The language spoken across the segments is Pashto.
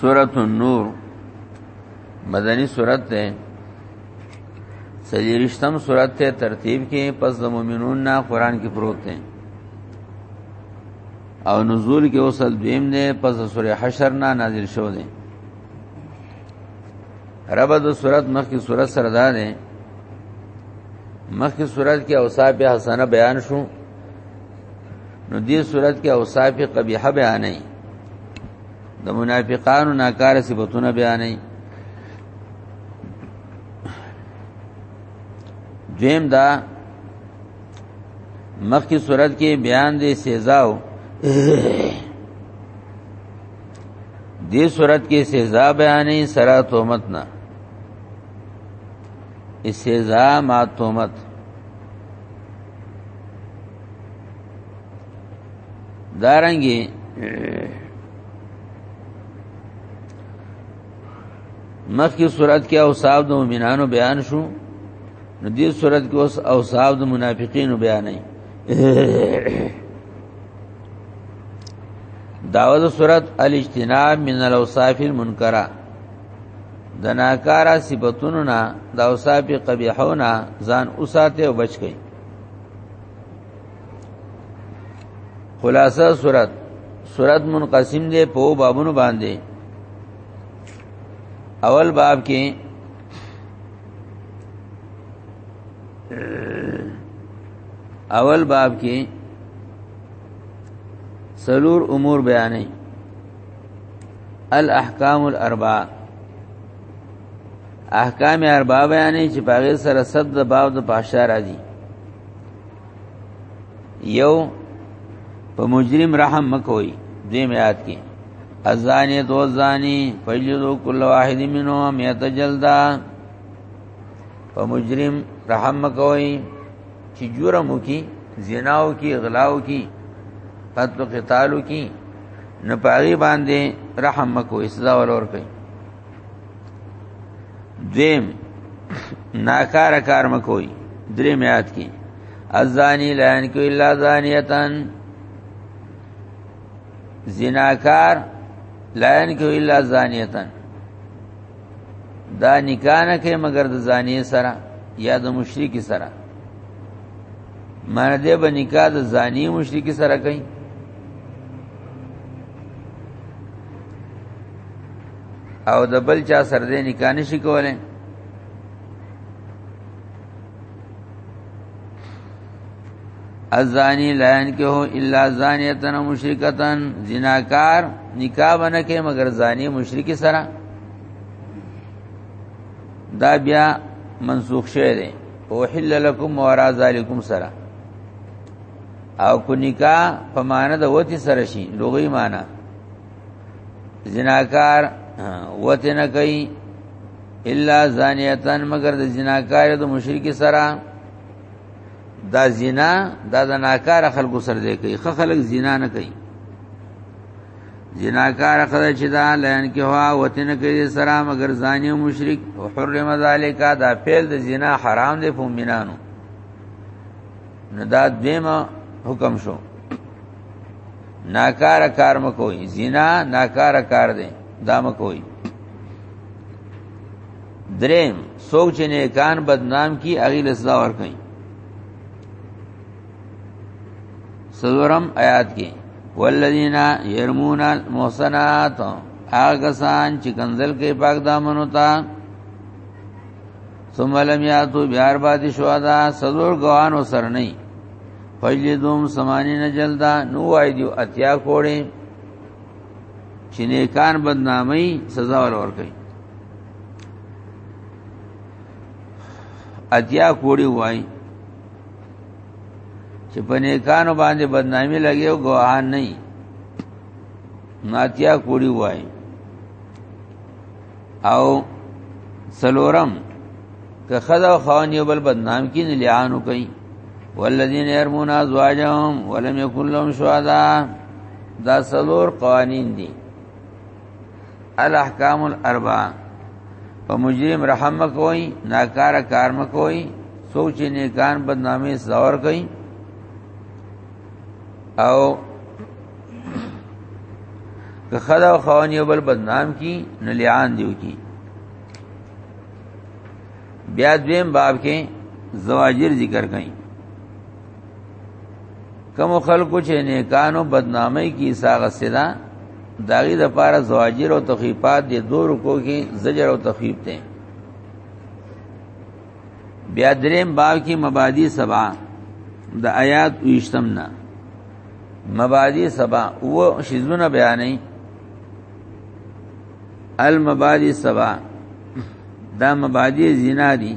سورة النور مدنی سورت ده سلیرشتم سورت ته ترتیب کې پس د مؤمنون نه قران کې پروت ده او نزول کې اوصل دویم ده پس سورې حشر نه نازل شو ده رب د سورت مخ کې سورت سردا ده مخ کې سورت کې اوصاف حسنه بیان شو نو دې صورت کې اوصاف قبیحه بیانې د منافقانو ناکار صفاتونه بیانې دویم دا مخکې صورت کې بیان دې سزاو دې صورت کې سزا بیانې سره تهمت نه استهزاء ما تومت دارنګي مخکې صورت کې اوصاف د مؤمنانو بیان شو نو دې صورت کې اوس اوصاف د منافقینو بیان نه داوود صورت الاجتناب من الاوصاف المنکره د ناکارا صفاتونو نه د اوصاف قبیحونه ځان اوساته او بچ کړي خلاصه صورت صورت منقسم دی په بابونو باندې اول باب کې اول باب کې سلور امور بیانې الاحکام الاربعه احکام اربعه بیانې چې پاغه سره صد د باب د پاشا راځي یو په مجرم رحم مکوئ دې میات کې ازانی تو زانی فیجدو کل واحد منو میت جلدا په مجرم رحم مکوئ چې جرم وکي زناو کی غلاو کی قتل قتالو کی نه پاغي باندې رحم مکو سزا ولور کوي دیم ناکار کار مکوئی درې میات کی ازانی لعن کو الا زانیتن زناکار لعن کو الا زانیتن دا نکاح نه کوي مگر د زانی سره یا د مشرک سره معنی دې به نکاح د زانی مشرک سره کوي او د بل چا سره دې نکاح نشي کولای الزانی لا ينكه الا زانیه مشرکه زناکار نکاح ونه کې مگر زانی مشرکی سره دا بیا منسوخ شوی دی او حل لكم ورا ذالکم سره او کو نکاح په معنی د وتی سره شي لغوي معنی زناکار وته نه کوي الا زانیتن مگر د زناکار د مشرک سره دا زنا دا د ناکار خلکو سره دی کوي خه خلک زنا نه کوي زناکار خدای چې دا لین کې هوا وته نه کوي سره مگر زانی مشرک او حرم ذالک دا فعل د زنا حرام دی په مینانو نو دا دویمه حکم شو ناکار کار مکوئ زنا ناکار کار دی دا مکوئ دریم څوک چې نیکان بدنام کی اغي لسلا ور کوي سلورم آیات کې والذین یرمون المحسنات هغه سان چې کنزل کې پاک دامن ہوتا ثم لم یاتو بیار باندې شهدا سلور غوانو سر نه فجلدوم سمانین جلدا نو وای دیو اتیا کوړې چې نیکان بدنامي سزا ور ور کوي اتیا کوړي وای چې په نیکانو باندې بدنامي لګي او ګواهان نه ناتیا کوړي وای او سلورم که خدا او خوان یو بل بدنام کی نه لعانو کوي والذین يرمون ازواجهم ولم يكن لهم شهداء دا سلور قوانین دي الاحکام الاربعه په مجرم رحم کوي ناکار کار م کوي سوچ نه کان بدنامي زور کوي او که خدا او خوان یو بل بدنام کی نو لعان دیو کی بیا دویم باب کې زواجر ذکر کړي کوم خلکو چې نیکانو بدنامي کی ساغه سدا داغي د پاره زواجر او تخفیفات دي دو رکو کې زجر او تخفیف دي بیا دریم باب کې مبادی سبا د آیات وشتمنا مبادی سبا و شیزونه بیانې المبادی سبا دا مبادی زنا دي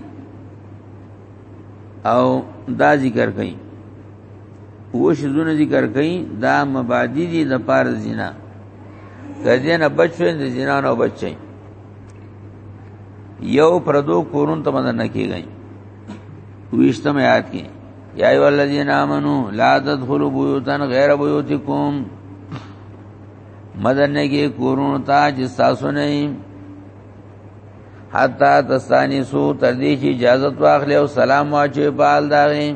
او دا ذکر کئ و شیزونه ذکر کئ دا مبادی دي د پار زنا کدی نه بچوین د زنا نه بچي یو پردو کورون ته مدن نه کیږي ویشتم آیات کې یا ایو الذین آمنو لا تدخلوا بیوتا غیر بیوتکم مدن نه کې کورونو ته چې تاسو نه حتا تستانی سو تر دې چې اجازه واخلې او سلام واچې پال داغې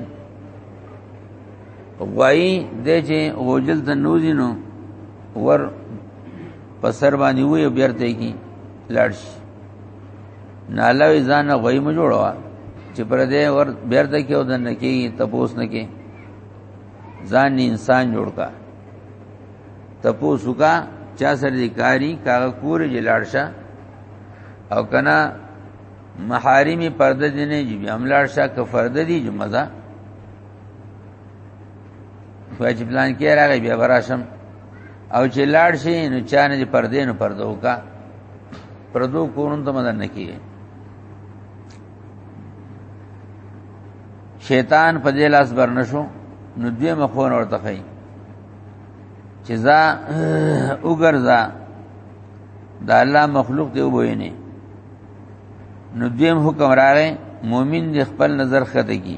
غوي دې چې غوجل ته نوځي نو ور پسر باندې وې بیرته کی لاړ شي نه الله وی ځان غوي مو جوړوا چې پر دې ور بیرته کې او دنه کې تپوس نه کې ځان انسان جوړ کا تپوس کا چا سره دې کاری کاغه کور جلاړشه او کنا محارمی پرده دې نه جی املاړ شاه ک فرده دي جمزه واجب پلان کې راغی بیا براشم او چې لاړ شي نو چانه دې پردې نو پردو کا پردو کورن ته مدن نکی شیطان په دې لاس برنشو نو دوی مخون ورته خي چې ځا وګرځا د الله مخلوق دی وبوینه نو دویم حکم راغی مؤمن دی خپل نظر خته کی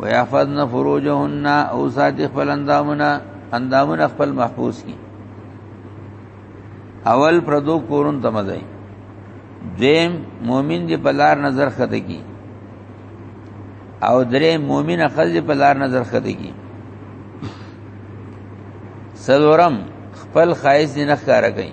ويحفظن فروجهن او سات خپل اندامونه اندامونه خپل محفوظ کی اول پردو کورن تمځي دیم مؤمن دی په لار نظر خته کی او درې مؤمن خل دی په لار نظر خته کی سلورم خپل خایز نه ښکارا کوي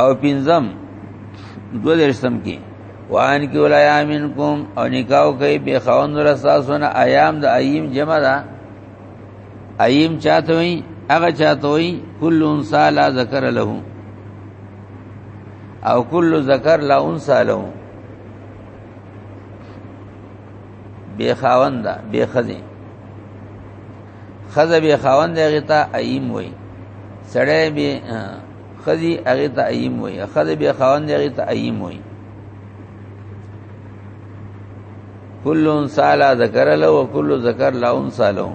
او پنځم دو درشتم کې وان کې ولایا منکم او نکاو کوي به خوند رساسونه ایام د ایم جمع ده ایم چاته وي هغه چاته وي کل انسا لا ذکر له او کل ذکر لا انسا له بے خاوند بے خزی خزه به خاوند هغه ته ایم وای سړی به خزی هغه ته ایم وای خزه به خاوند هغه ته ایم وای کل انسا لا ذکر له او کل ذکر لا انسا له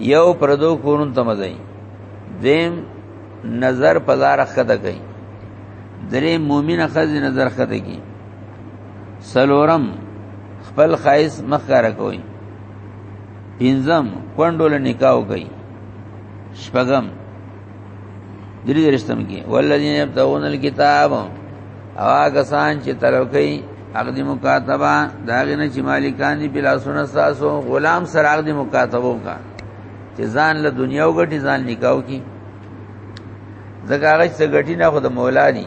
یو پردو کورن تمځي دیم نظر پزار خطه کوي درې مؤمن خزي نظر خطه کوي سلورم خپل خایس مخکار کوي پنځم کندو له نکاو کوي شپږم درې درشتم کې ولذین یبتغون الكتاب اوا کسان چې طلب کوي عقد مکاتبه داغه نه چې مالکان دي بلا سن ساسو غلام سره عقد مکاتبه کا چې ځان له دنیا وګټي ځان نکاو کی زګاغه چې ګټي نه خود مولا دي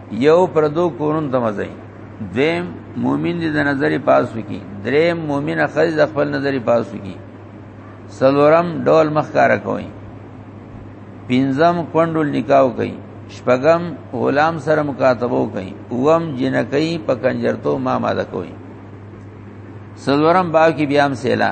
یو پردو کورن ته مزای دیم مومن دې د نظر پاس وکي دریم مومن خځه د خپل نظر پاس وکي سلورم ډول مخکاره کوي پنځم کندل نکاو کوي شپغم غلام سره مکاتبو کوي اوم جنکې په کنجرتو ما ماده کوي سلورم باو کې بیا هم سیلا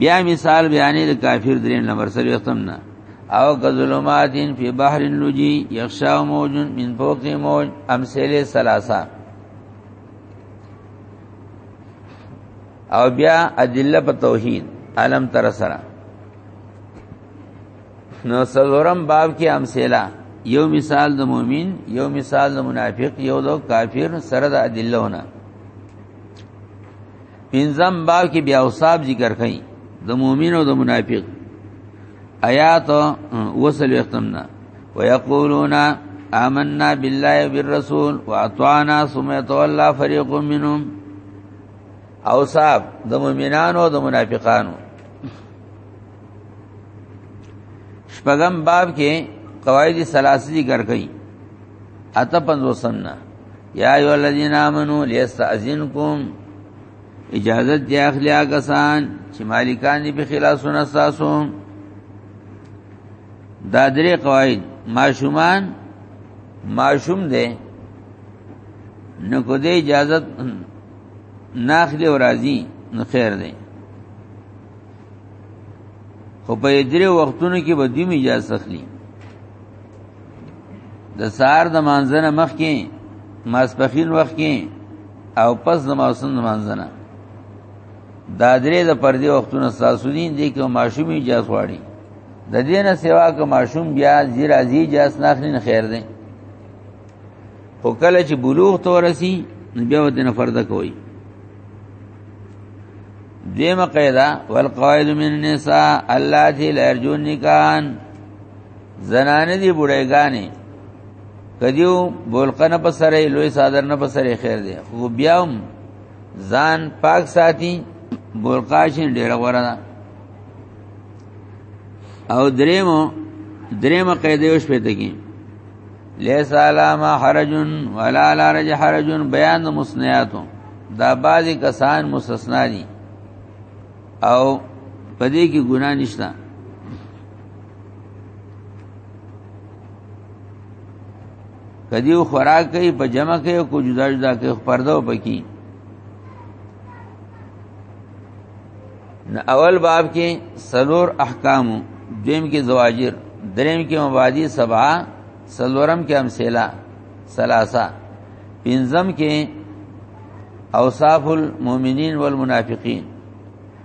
بیا مثال بیانې د کافر درې نمبر سره ختم نه او کظلماتین فی بحر لجی یخشا موج من فوق موج امثله ثلاثه او بیا ادله په توحید علم تر سره نو سلورم باب کې امثله یو مثال د مؤمن یو مثال د منافق یو د کافر سره د ادلهونه پنځم باب کې بیا اوصاف ذکر کړي د مؤمن او د منافق آیات وصل وختمنا ويقولون آمنا بالله وبالرسول واطعنا ثم يتولى فريق منهم اوصاف د مؤمنانو او د منافقانو شپږم باب کې قواعد ثلاثه ذکر کړي اته پنځوسم نه یا ایو الذین آمنو لیستاذنکم اجازه دی اخلي هغه سان چې مالکان دې په خلاصونه تاسو دا درې قواعد ماشومان ماشوم دې نو کو دې اجازه ناخلي او راضي نو خیر دی خو په درې وختونو کې به دې اجازه اخلي د سار د مانځنه مخ کې ماسپخین وخت کې او پس د ماسن د مانځنه دا درې د پردې وختونه ساسو دي دي کې ماشومی جاس واړي د دې نه سوا که ماشوم بیا زیر ازي جاس ناخلي نه خیر دی خو کله چې بلوغ تورسی بیا ودی نه فرض کوي دیمه قاعده والقواعد من النساء اللاتي لا يرجون نکاحا زنانه دي بډایګانې کدیو بولقه نه پسره لوی صادر نه پسره خیر دی خو بیا هم ځان پاک ساتي بولقه شي ډیره غوړه ده او دریمو دریمه قاعده یو شپې ته کې لیس علاما حرج ولا علی رج حرج بیان مسنیاتو دا بعضی کسان مستثنا دي او پدې کې ګناه نشته کدی خوراک کوي په جمع کې او کو جدا جدا کې پردو پکې نه اول باب کې سلور احکام دیم کې زواجر دریم کې مبادی سبا سلورم کې امثله ثلاثه پنځم کې اوصاف المؤمنین والمنافقین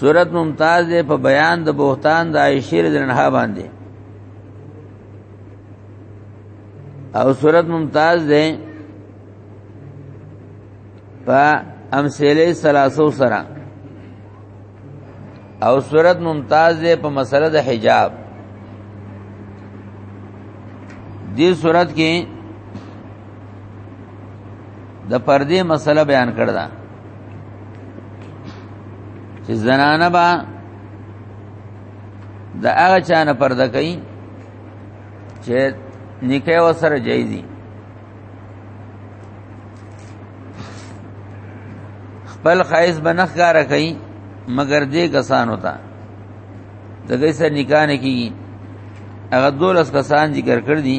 صورت ممتاز ده په بیان د بوختان د عائشه رضی الله عنها باندې او صورت ممتاز ده په امثله سلاسو سره او صورت ممتاز ده په مسله د حجاب دې صورت کې د پردې مسله بیان کړل چې زنانه با د هغه چانه پرده کوي چې نکاح وسره جایزي خپل خایس بنخ کار کوي مگر دې کسان ہوتا دغه سره نکاح نه کیږي هغه دولس کسان ذکر کړ دي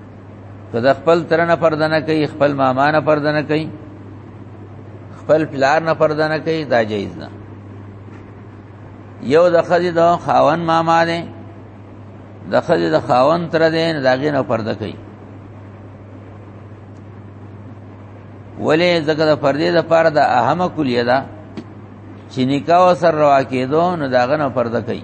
که د خپل تر نه پرده نه کوي خپل ماما نه پرده نه کوي خپل پلار نه پرده نه کوي دا جایز نه یو د خځې د خاون ماما دی د خځې د خاون تر دی نه داګه نه پرده کوي ولې ځکه د پردې د پاره د اهمه کلیه ده چې نکاح سره روا کېدو نو داغه نه پرده کوي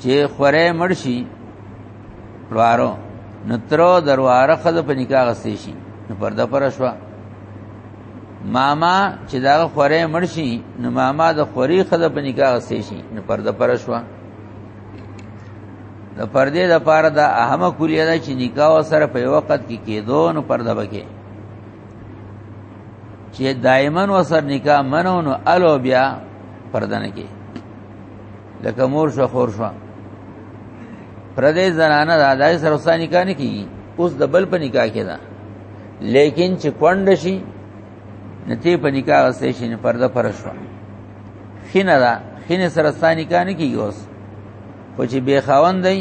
چې خوره مړ شي پلوارو نترو درواره خزه په نکاح غستې شي نو پرده پر شو ماما چې دا خوره مړ شي نو ماما د خوري خزه په نکاح غستې شي نو پرده پر شو د پردې د پاره د اهمه کلیه ده چې نکاح سره په وخت کې کېدو نو پرده بکې چې دایمن وسر نکاح منو نو الو بیا پرده نه کې لکه مور شو خور شو پردې زنانه د ادای سره وستا نکاح نه کیږي اوس د بل په نکاح کې ده لیکن چې کونډ شي نتی په نکاح غسې شي نه پرده پر شو خینه ده خینه سره وستا نکاح نه کیږي اوس خو چې بے خاوند دی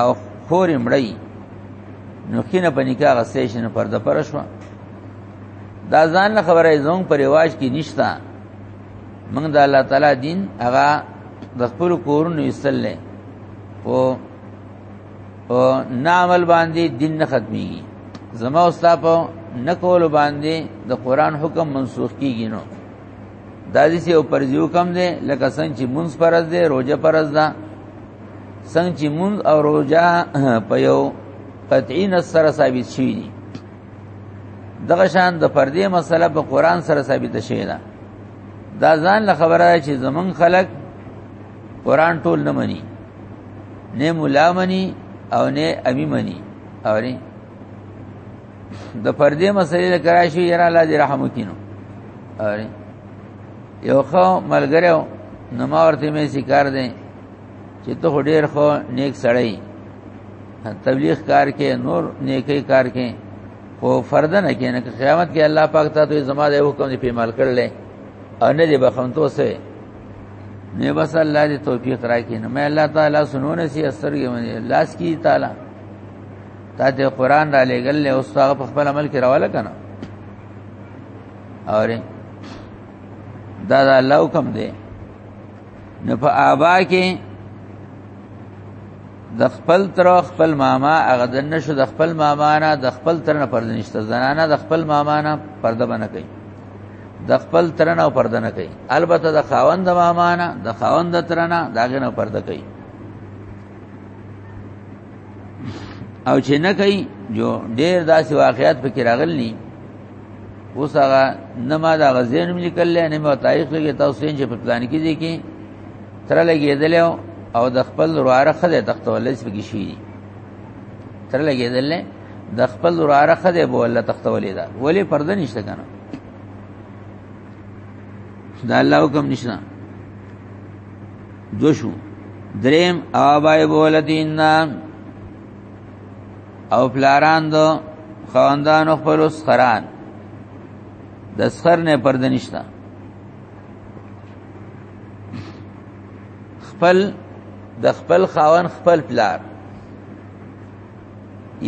او خور مړی نو خینه په نکاح غسې شي نه پرده پر شو دا ځان خبره زوم پر رواج کې نشتا موږ د الله تعالی دین هغه د خپل کورونو ایستل نه او او نعمل باندې دین نه ختمي زما استاد په نکول باندې د قران حکم منسوخ کیږي نو دا دې یو پرځیو کم دی لکه څنګه چې مونږ پرځ دی روزه پرځ ده څنګه چې مونږ او روزه په یو قطعی نصر ثابت شي دغه شان د پردې مسله په قران سره ثابت شوی ده دا ځان له خبره چې زمون خلک قران ټول نه مني نه مولا مني او نه امي مني او نه د پردې مسلې له کراشي یرا الله دې رحم وکینو او یو خو ملګریو نو ما ورته مې سکار دي چې ته ډېر خو نیک سړی تبلیغ کار کې نور نیکی کار کې خو فرد نه کې نه قیامت کې الله پاک ته دوی زما د حکم دی پیمال کړل او نه دی بخنتو سه نه بس الله دې توفیق راکړي نو مې الله تعالی سنونه سي اثر کې مې لاس کی تعالی تا دې قران را لګل له اوس هغه په خپل عمل کې راواله کنه اورې دا دا الله حکم دی نو په آبا کې د خپل تر خپل ماما هغه د نشو د خپل ماما نه د خپل تر نه پرد نشته زنانه د خپل ماما نه پرده بنه کوي د خپل تر نه پرده نه کوي البته د خاوند ماما نه د خاوند تر نه داغه نه پرده کوي او چې نه کوي جو ډیر داسې واقعیات پکې راغلي اوس هغه نه ما دا غزین ملي کړل نه ما تاریخ لګي تاسو یې چې په پلان کې دي کې تر لګېدل او د خپل ورواره خده تختول اس بګی شي تر لګېدل د خپل ورواره خده بو الله تختولې دا ولی پرده نشته کنه دا الله حکم نشته دوشو دریم آبای بولدین نام او پلاران دو خواندان خپل سخران د سخر نه پرد نشتا خپل د خپل خاون خپل پلار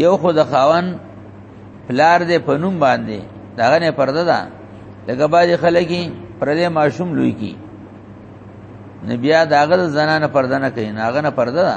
یو خو د خاون پلار دې پنوم باندې داغه نه پرده ده لکه باج خلکی پردې ماشوم لوی کی نبیا داغه زنانه پرده نه کوي ناغه نه پرده ده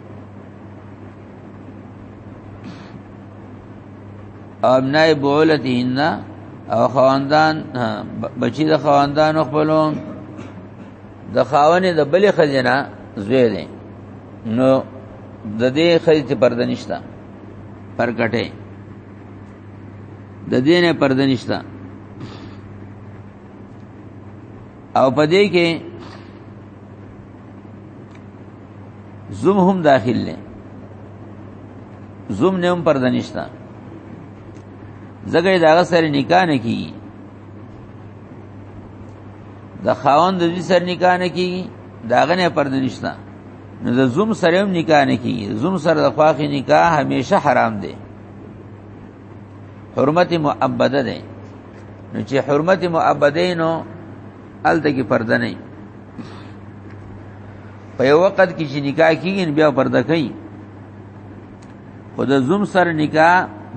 ابنای بولتهن او خواندان بچی د خواندان خپلو د خاونې د بلې خزینه زوی دی نو د دې خزې پرده نشته پرکټه د دې نه پرده نشته او پدې کې زوم هم داخل نه زوم نه هم پر دنيشتا زګې دا سره نکاح نه کی د خاوند د دې سره نکاح نه کی داغه نه پر دنيشتا نو د زوم سره هم نکاح نه کی زوم سره د خواخي نکاح همیشه حرام دی حرمت مؤبده ده نو چې حرمت مؤبده نو الته کې پرده نه په یو وخت کې چې نکاح کیږي بیا پرده کوي خو د زوم سره نکاح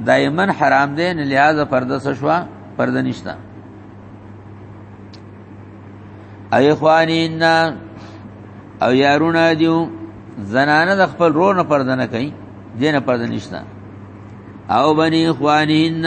دایما حرام دی نه لہذا پرده شوا پرده نشتا ای اخوانین او یارونه دیو زنانه د خپل رور نه پرده نه کوي دینه پرده نشتا او بنی اخوانین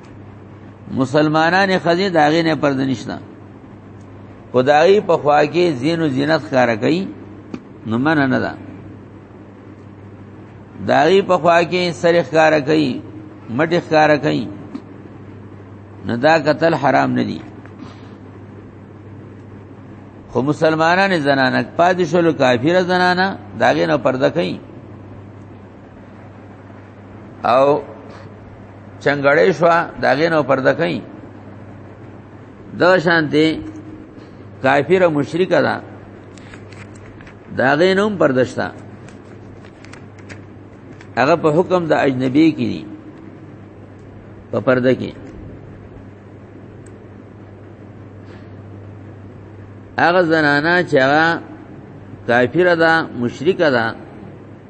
مسلمانانې خزې داغې نه پرده نشته خدای په خوا کې زین او زینت ښکار کوي نو من نه ده داغي په خوا کې سر ښکار کوي مټ ښکار کوي نو دا قتل حرام نه دي خو مسلمانانه زنانه پاتې شول کافر زنانه داغه نه پرده کوي او چنګړې شو داغه نو پرده کوي دا شانتي کافر او مشرک ده داغه نوم پردشتا هغه په حکم د اجنبي کې دي په پرده کې هغه زنانا چې هغه کافر ده مشرک ده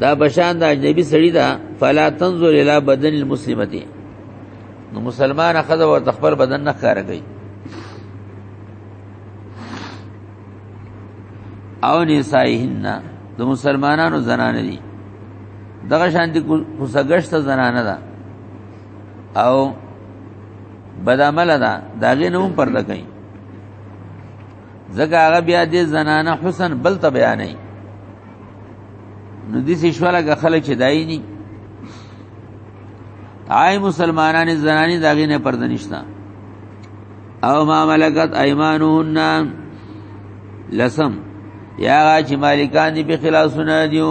دا بشان د اجنبي سړی دا فلا تنظر الى بدن المسلمه نو مسلمان خزه ورته خپل بدن نه ښکار کوي او نسائهن د مسلمانانو زنانه دي دغه شانتي کوسګشت زنانه ده او بدعمل ده داغه نوم پرده کوي ځکه هغه بیا دې زنانه حسن بل ته بیانې نو دې شواله غ خلک چې دای نه آی مسلمانانې زنانې داغې نه پرد نشتا او ما ملکت ايمانهن لسم یا چې مالکان دې په خلاصونه دیو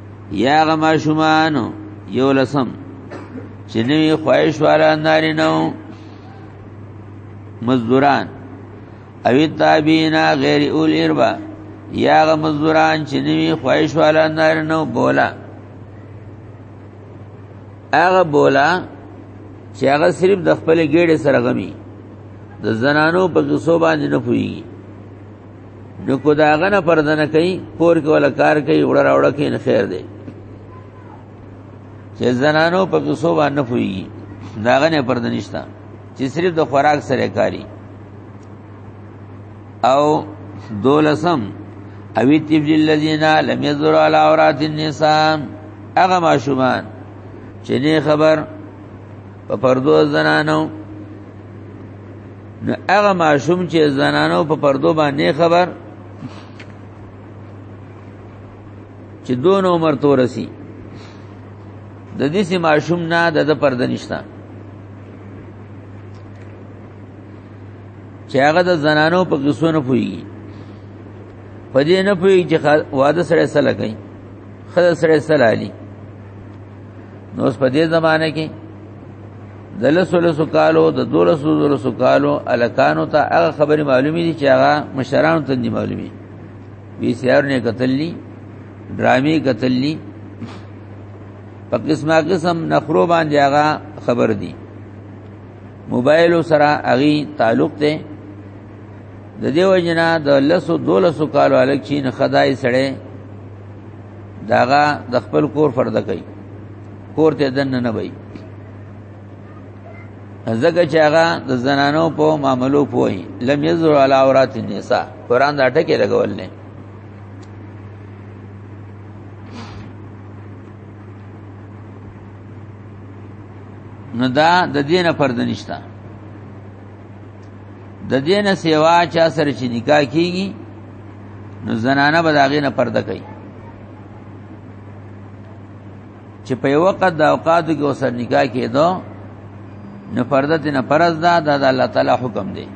یا هغه ماشومان یو لسم چې نوی خواهش والا ناری نو مزدوران او تابینا غیر اول اربا یا هغه مزدوران چې نوی خواهش والا ناری نو بولا هغه بولا چې هغه صرف د خپل ګېډې سره غمي د زنانو په قصو باندې نه پوي نو کو داغه نه پرده نه کوي کور کې ولا کار کوي وړه راوړه کې نه خیر دی چې زنانو په قصو باندې پوي داغه نه پرده نشتا چې صرف د خوراک سره کاری او دولسم اوی تبجی الذین لم یذروا علی عورات النساء هغه ماشومان چې نه خبر په پردو زنانو نو هغه ماشوم چې زنانو په پردو باندې خبر چې دون عمر تورسی د دې سي ماشوم نه د پرده نشتا چې هغه د زنانو په قصو نه پوي په دې نه پوي چې واده سره سره کوي خدای سره سره علي نو اوس په دې زمانه کې د لسو لسو کالو د دولسو دولسو کالو الکانو ته هغه خبرې معلومې دي چې هغه مشرانو ته دي معلومې وی سی آر نه کتلی ډرامې کتلی په قسمه قسم نخرو باندې هغه خبر دي موبایل سره هغه تعلق ته د دیو جنا د لسو دولسو کالو الک چین خدای سره داغه د خپل کور فرد کوي کور ته دنه نه وای زګه چې هغه د زنانو په معاملو پوي لم یزر علی اورات النساء قران دا ټکی لګول نه نو دا د دین پرد نشتا د دین سیوا چا سره چې نکاح کیږي نو زنانه به داغې نه پرده کوي چې په یو وخت د اوقاتو کې وسر نکاح کېدو نو پرده ته نه پرز ده دا د الله تعالی حکم دی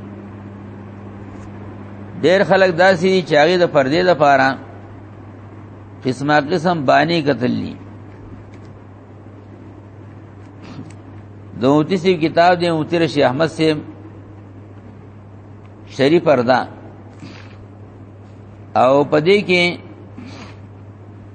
ډېر خلک داسي چې هغه د پردې د پاره قسمه قسم باندې قتللی د اوتی سی کتاب دی اوتی رشی احمد سی شری پردا او پدې کې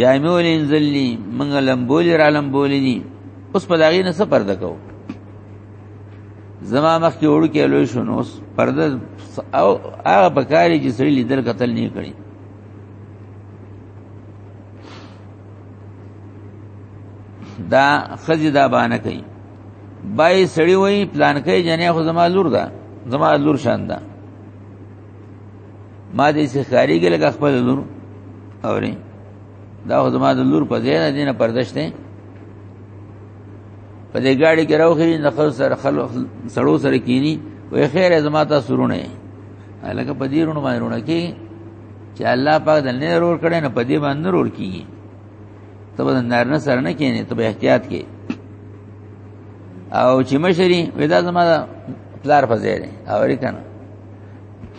جامع الانزلی موږ لمبولی را لمبولی دي اوس په داغې نه څه پرده کو زما مخ کې وړو کې لوی شو نو اوس پرده او هغه بکاری چې سړي لیدل قتل نه کړي دا خزي دا باندې کوي بای سړی وای پلان کوي جنې خو زما لور ده زما لور شان ده ما دې څه خاري کې لګ خپل لور اوري دا خو زما د لور په ځای نه دینه پردشته په دې گاډي کې راوخی نه خل سره خل سړو سره کینی وې خیر زما ته سرونه الکه په دې رونو باندې رونه کې چې الله پاک د نه رور کړي نه په دې باندې رور کیږي ته به نارنه سره نه کینې ته به احتیاط کې او چې مشری ودا زما پلار فزیره او ری کنه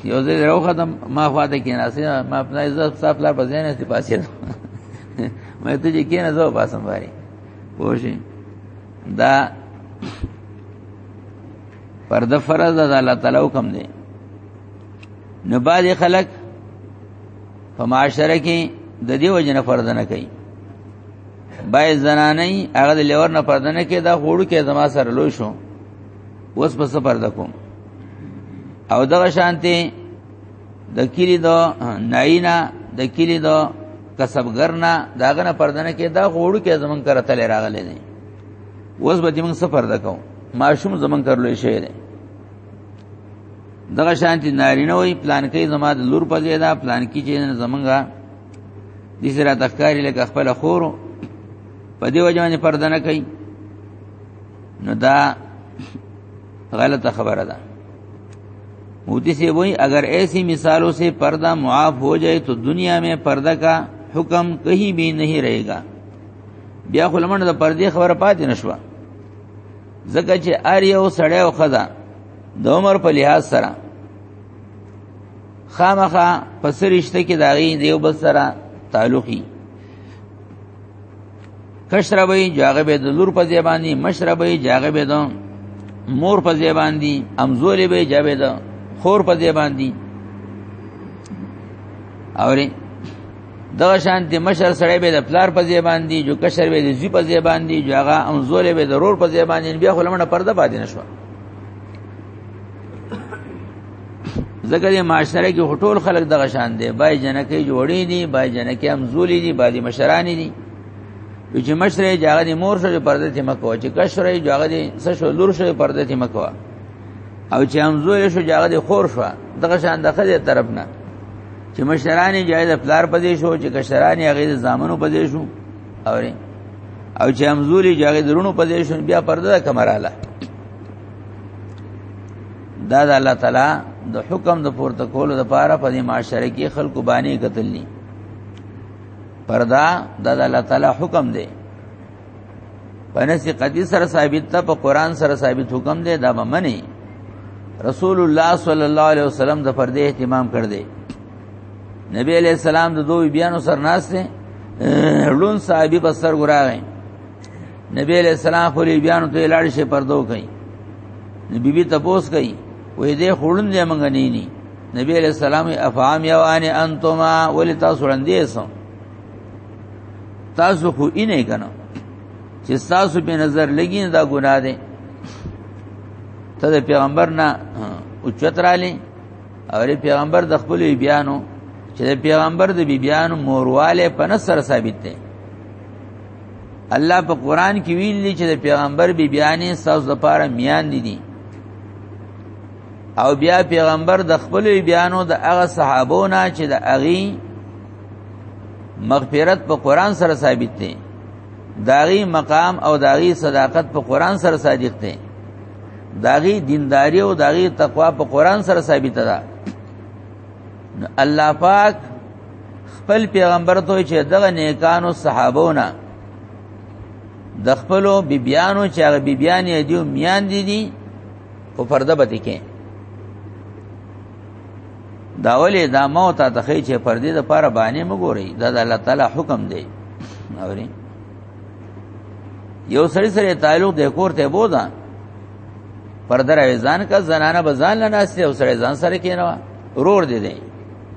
یو ځای راو خدم ما خوا ته کیناسه ما په ځای زړه صاحب لا په ځای نه سی پاسې مې ته چې کینې زو پاسم واري پوښي دا پرده فرض ده الله تعالی حکم دی نو باز خلک په معاشره کې د دې وجنه فرض نه کوي باید زنانه هغه لور نه پرده نه کې دا غوړو کې زما سره لوي شو اوس په سفر دکوم او دغه شانته د کلی دو ناینا د کلی دو کسبګرنا داغه نه پردنه کې دا غوړو کې زمون کر تل راغلي دي اوس به موږ سفر دکو ماشوم زمون کر لوي شوی دی دغه شانتی نارینه وي پلان کې زما د لور په زیاده پلان کې چې زمونږه د سره تخکاری لکه خپل خور په دی وجه باندې پردنه کوي نو دا غلطه خبره ده موتی سے وہی اگر ایسی مثالوں سے پردہ معاف ہو جائے تو دنیا میں پردہ کا حکم کہیں بھی نہیں رہے گا بیا خلمن د پردې خبره پاتې نشوه ځکه چې ار یو سړی او خزا د عمر په لحاظ سره خامخا پسرشته کې داغي دیو بل سره تعلقي کشر به جاغه به د لور په زبانی مشر به جاغه به د مور په زبان دي امزول به جاوه د خور په زبان دي اوري دغه شان د مشر سره به د پلار په زبان دي جو کشر به د زی په زبان دي جو هغه امزول به ضرور په زبان دي بیا خلمنه پرده پاتې نشو زګر یې معاشره کې هټول خلک دغه شان دي بای جنکې جوړې دي بای جنکې هم زولې دي بای مشران دي چې مشره جاغه دي مور شو پرده ته مکو چې کشره جاغه دي څه شو لور شو پرده ته مکو او چې هم زولې شو جاغه دي خور شو دغه شان دغه دې طرف نه چې مشران یې جاهل پلار پدې شو چې کشران یې غیر زامنو پدې شو اوري او چې هم زولې جاغه درونو پدې شو بیا پرده کمراله دا د الله تعالی د حکم د پورته کولو د پاره په دې معاشره کې خلکو باندې قتل نه پردا د الله تعالی حکم دی پنسی قدی سره ثابت ته په قران سره ثابت حکم دی دا منی رسول الله صلی الله علیه وسلم د پردې اهتمام کړ دی نبی علیہ السلام د دوی بیانو سره ناشته لون صاحب بسر ګراغې نبی علیہ السلام خو بیانو ته لاړ شي پردو کوي نبی بي تپوس کوي وې دې خړون دې مونږ نه ني نبی علیہ السلام افهام یوان انتما ولې تاسو وړاندې سو تاسو خو یې نه کنه چې تاسو په نظر لګی دا ګناه ده ته د پیغمبر نه اوچت را لې او د پیغمبر د خپل بیانو چې د پیغمبر د بیانو مورواله په نصر ثابت ده الله په قران کې ویل دي چې د پیغمبر بی بیانې ساز لپاره میان دي دي او بیا پیغمبر د خپل بیانو د هغه صحابو نه چې د اغي مغفرت په قران سره ثابت دي داغي مقام او داغي صداقت په قران سره صادق دي داغي دینداری او داغي تقوا په قران سره ثابت ده الله پاک خپل پیغمبر ته چې دغه نیکانو صحابونه د خپلو بیبیانو چې هغه بیبیان یې دیو میان دي دي او پرده به کې دا ولې دا موت ته خې چې پردې د پاره باندې مګوري دا د الله تعالی حکم دی اوري یو سړی سره تعلق د کور ته بودا پردره ځان کا زنانه بزان لناسته او سړی ځان سره کینوا رور دي دی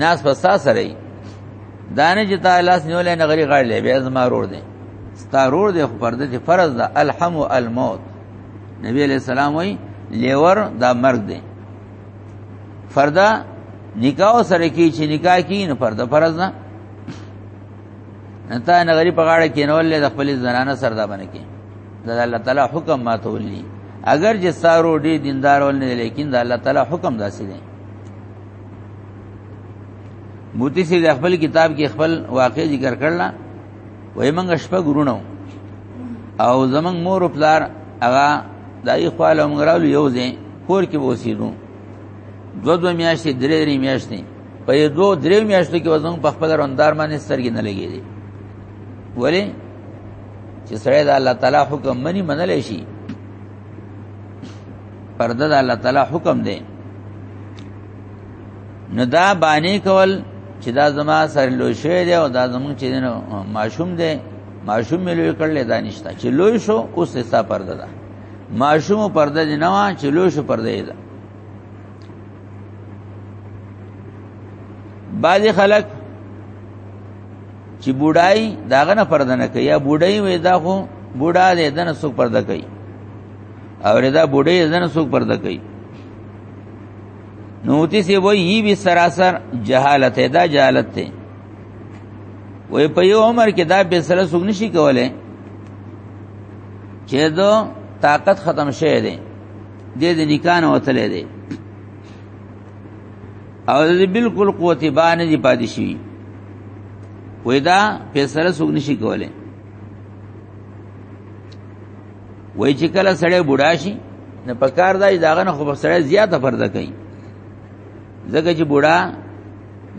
ناس پستا سره دانه چې تا لاس نیولې نه غری غړلې بیا زما رور دی ستا رور دی خو پرده چې فرض ده الحم او الموت نبی علیہ السلام وی لیور دا مرګ دی فردا نکاح سره کی چې نکاح کی نه فردا فرض نه انت نه غری په غاړه کې نه ولې د خپل زنانه سردا باندې کې دا الله تعالی حکم ما تولي اگر جسارو ډی دیندار ولنه لیکن دا الله تعالی حکم داسې دی موتی سی د خپل کتاب کې خپل واقع ذکر کړل وای موږ شپه ګورونو او زمنګ مور او پلار هغه دای خپل موږ راول یو ځای کور کې وسیدو دو دو میاشتې درې درې میاشتې په دو درې میاشتو کې وزن په خپل روندار باندې سترګې نه لګېږي ولی چې سره د الله تعالی حکم منی منل شي پرده د الله تعالی حکم دی نو دا باندې کول چې دا زما سر لوی شوی دی او دا زمون چې نو ماشوم دی ماشوم مې لوی کړل دا نشته چې لوی شو اوس یې ستا پرده ده ماشوم پرده دی نه وا چې لوی شو پرده یې ده بعضی خلک چې بوډای داغه نه پرده نه کوي یا بوډای وې دا خو بوډا دې دنه څوک پرده کوي او دا بوډۍ زنه څوک پرده کوي نو تی سی وای یی به سراسر جهالت دا جهالت ته وای په یو عمر کې دا به سره څوک نشي کوله چې دو طاقت ختم شوه دی د دې نکاح نه وتلې دی او دې بالکل قوت باندې دی پاتې شي وای دا په سره څوک نشي کوله وای چې کله سړی بوډا شي نه پکار دی داغه نه خو په سړی زیاته پرده کوي ځکه چې بوډا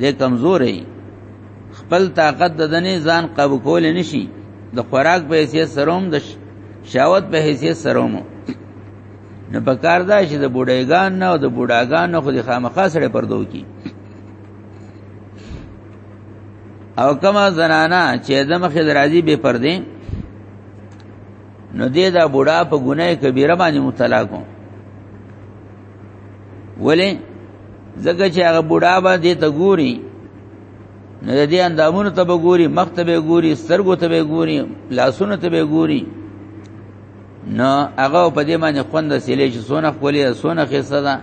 د کمزورې خپل طاقت د دنې ځان قابو کول نشي د خوراک په حیثیت سروم د شاوت په حیثیت سروم نه پکار دا چې د بوډایګان نه او د بوډاګان نه خو د خامخا سره پردو کی او کما زنانا چې د مخې درازي به پردې نو دې دا بوډا په ګناه کبیره باندې مبتلا کو ولې ځکه چې هغه بوډا به دې ته ګوري نو دې اندامونو ته به ګوري مخ ته به ګوري سترګو ته به ګوري لاسونو ته به ګوري نو هغه په دې باندې خوند سیلې چې سونه خولې سونه خسته ده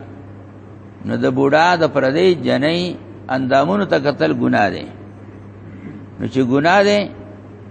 نو د بوډا د پردې جنې اندامونو ته قتل ګناه ده نو چې ګناه ده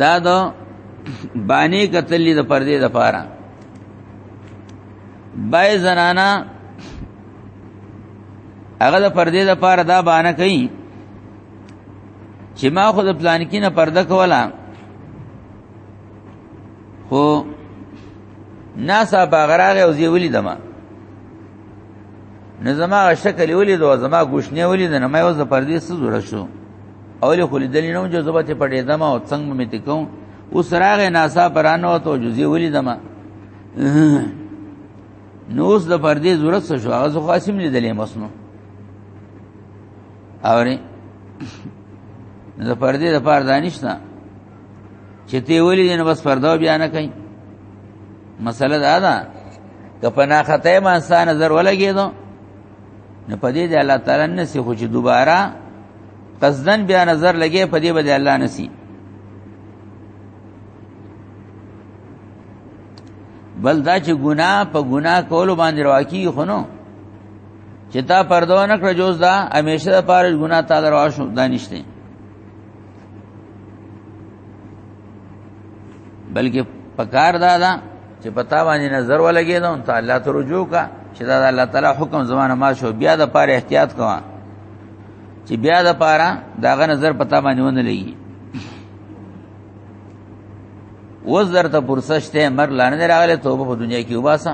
دا د باندې کتلې د پردې د پاره بای زنانا هغه د پردې د پاره دا باندې کوي چې ما خو د پلان کې نه پرده کوله خو ناسا باغراغه او زیولی دما نه زما شکل ولې دو زما ګوشنه ولې نه مې وز پردې څه جوړ شو اولې خو لیدل نه جو زبته پړې دما او څنګه مې تکوم اوس راغې ناسا پرانو ته جزې ولې دما نو اوس د پردې ضرورت څه شو هغه خو اسیم لیدلې مسنو اوري د پردې د پار دانش نه چې تی ولې نه بس پرده بیا نه کوي مسله دا ده که په ناخته ما انسان نظر ولګېدو نو په دې د الله تعالی نسی خو چې دوباره قصدن بیا نظر لګې په دې باندې الله نسی بل دا چې ګناه په ګناه کولو باندې رواکی خونو چې تا پردو نه کړ جوز دا همیشه د پاره ګناه تا دروا شو دانشته بلکې پکار دا ده چې پتا باندې نظر ولګې دا ته الله ته رجوع کا چې دا الله تعالی حکم زمانه ما شو بیا د پاره احتیاط کوه چې بیا د پاره داغه نظر پتا باندې ونه لګي وز درته فرصت شته مر لانه راغله توبه په دنیا کې وباسه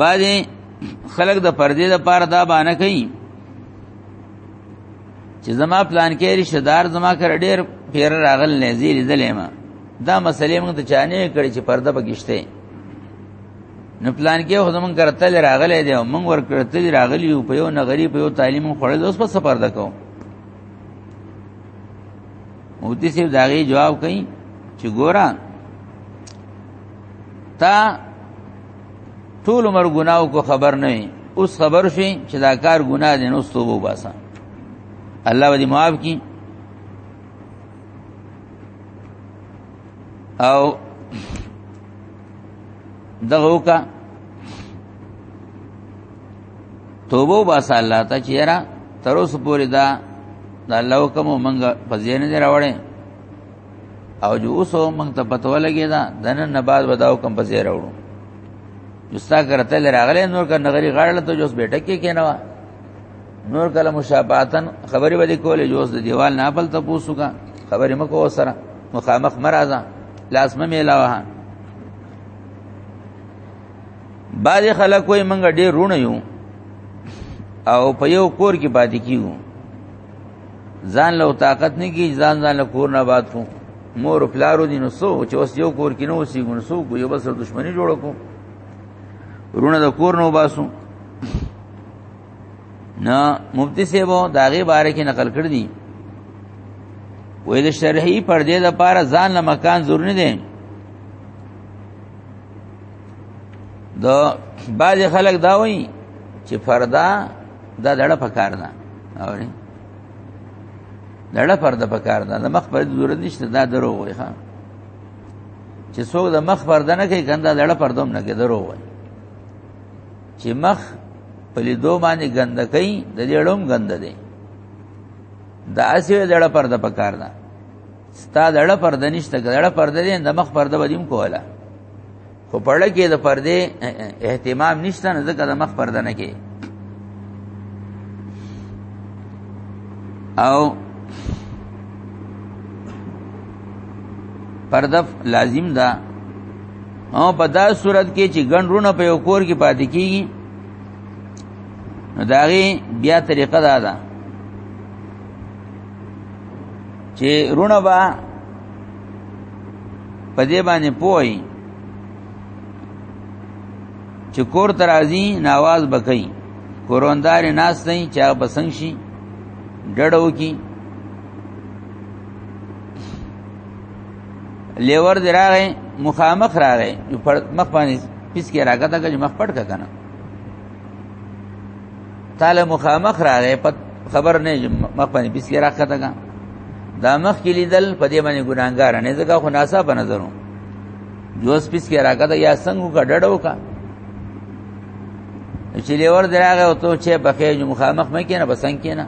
بعضې خلق د پردې د پاره دا بانه کوي چې زما پلان کې رشتہ دار زما کړ ډېر پیر راغل نه زیر دلې ما دا مسلې موږ ته چانه کړې چې پرده پکشته نو پلان کې خو زمون کرتل راغلې دی موږ ور کرتل راغلی یو په یو نه غریب یو تعلیم خوړل اوس په سفر دکو موتی سی داغي جواب کئ چې ګوران تا ټول عمر ګناو کو خبر نه وي اوس خبر شي چې دا کار ګناه دی نو توبه وباسه الله دې معاف کړي او دغه وکا توبه وباسه الله ته چیرې تر اوسه پورې دا د الله حکم مونږ په ځین نه راوړې او جو اوس موږ ته پته ولګی دا دنه نه بعد وداو کم په زیر وړو جستا کرته لراغله نور کا نغری غړل ته جوس بیٹه کې کینوا نور کله مشابهتن خبرې ودی کولې جوس د دیوال نه بل ته پوسو کا خبرې مکو سره مخامخ مرزا لاس مې ملاوه بعض خلک وای منګه ډیر رونه یو او په یو کور کې پاتې کیو ځان له طاقت نه کی ځان ځان له کور نه آباد کو مور پلارو دین سو چې اوس یو کور کې نو سی ګون سو کو یو بس دښمنی جوړ کو رونه د کور نو باسو نه مفتی سیبو داغه باره کې نقل کړ دي وې د شرعي پردې د پاره ځان له مکان ضروري دي د بعض خلک دا وایي چې فردا دا دړه پکار ده اوري دړه پر د پکار ده د مخ پر ضرورت نشته دا درو وای ها چې څوک د مخ پر دنه کوي ګنده دړه پر دوم نه کې درو وای چې مخ په لیدو باندې ګنده کوي د دې اړوم ګنده دی دا اسی دړه پر د پکار ده ستا دړه پر د نشته دړه پر د دې د مخ پر د ودیم کوله خو پړه کې د پردې اهتمام نشته نه ځکه د مخ پرده نه کې او پرده لازم ده او په دا صورت کې چې ګڼ رونه په یو کور کې پاتې کیږي نو داغي بیا طریقه دا ده چې رونه با په دې باندې پوي چې کور ترازی ناواز بکئ کوروندار ناس نه چې هغه بسنګ شي ډډو کی لیور دی راغې مخامخ راغې مخ باندې پیس کې راګه تا چې مخ پټ کنه تعالی مخامخ راغې په خبر نه مخ باندې بیس کې راخته کا دا مخ کې لیدل په دې باندې ګناګار نه ځکه خو ناسا په نظرو جوس پیس کې راکته یا څنګه کا ډډو کا چې لیور دراغه او ته چې بخې جو مخامخ مې کینه بسنګ کینه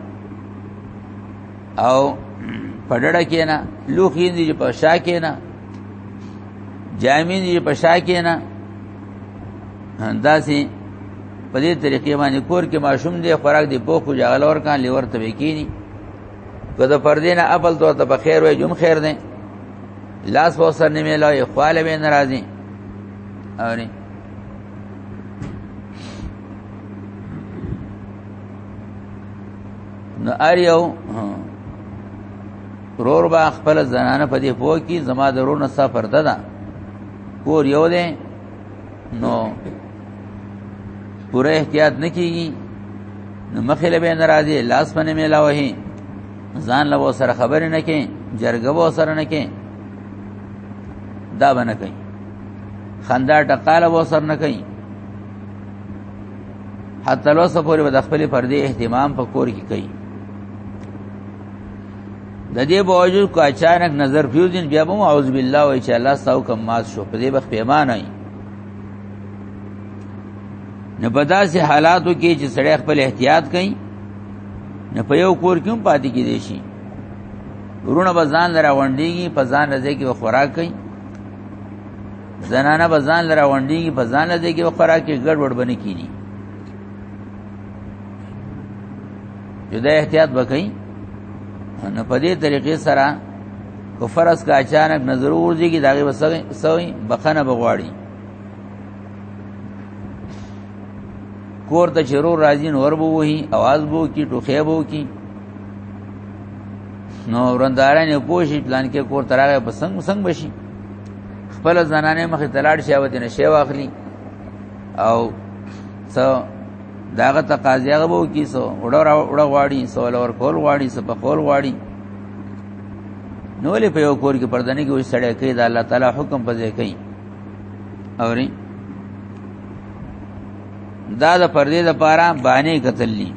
او پډړه کینه لوخین دي په شا کینه جامین دي په شا کینه انداسي په دې طریقې باندې کور کې ماشوم دی خوراک دی پوخ جغل ور کان لیور ته وکینی که د پردین خپل تور ته په خیر وای جون خیر دی لاس په سر نه ملوي خواله به ناراضي اوري نو اریو رور با خپل زنانه په دې پوه کی زما درونه سفر ده کور یو دی نو پوره احتیاط نکېږي نو مخې له به ناراضي لاس باندې ملاوي ځان له سره خبرې نه کې جرګه و سره نه کې دا باندې کوي خندا ټقاله و سره نه کوي حتی لو سپوري به د خپل پردي اهتمام په کور کې کوي د دې باوجود کو اچانک نظر پیوزین بیا به اعوذ بالله وای چې الله ستاسو کوم مات شو په دې بخ پیمانه ای نه په داسې حالاتو کې چې سړی خپل احتیاط کوي نه په یو کور کې پاتې کې دی شي ورونه به ځان لره وندېږي په ځان رځې کې خوراک کوي زنانه به ځان لره وندېږي په ځان رځې کې خوراک کې ګډ وډ بنه کیږي چې دا احتیاط وکړي نو په دې طریقې سره کو فرض کا اچانک نظر ورځي کې داغه وسوي سوي بخنه بغواړي کور ته چرور راځي نور بو وهي आवाज بو کی ټوخه بو کی نو ورنداران یې پوښي پلان کې کور تراغه پسنګ سنگ بشي خپل زنانه مخې تلاړ شي او دینه شی واخلي او څو داغه تقاضی هغه وو کی سو وړو وړو غواړي سو لور کول غواړي سو په کول غواړي نو له په یو کور کې پردنه کې وې سړی کې دا الله تعالی حکم پځې کوي اوري دا د پردې د پاره باندې قتللی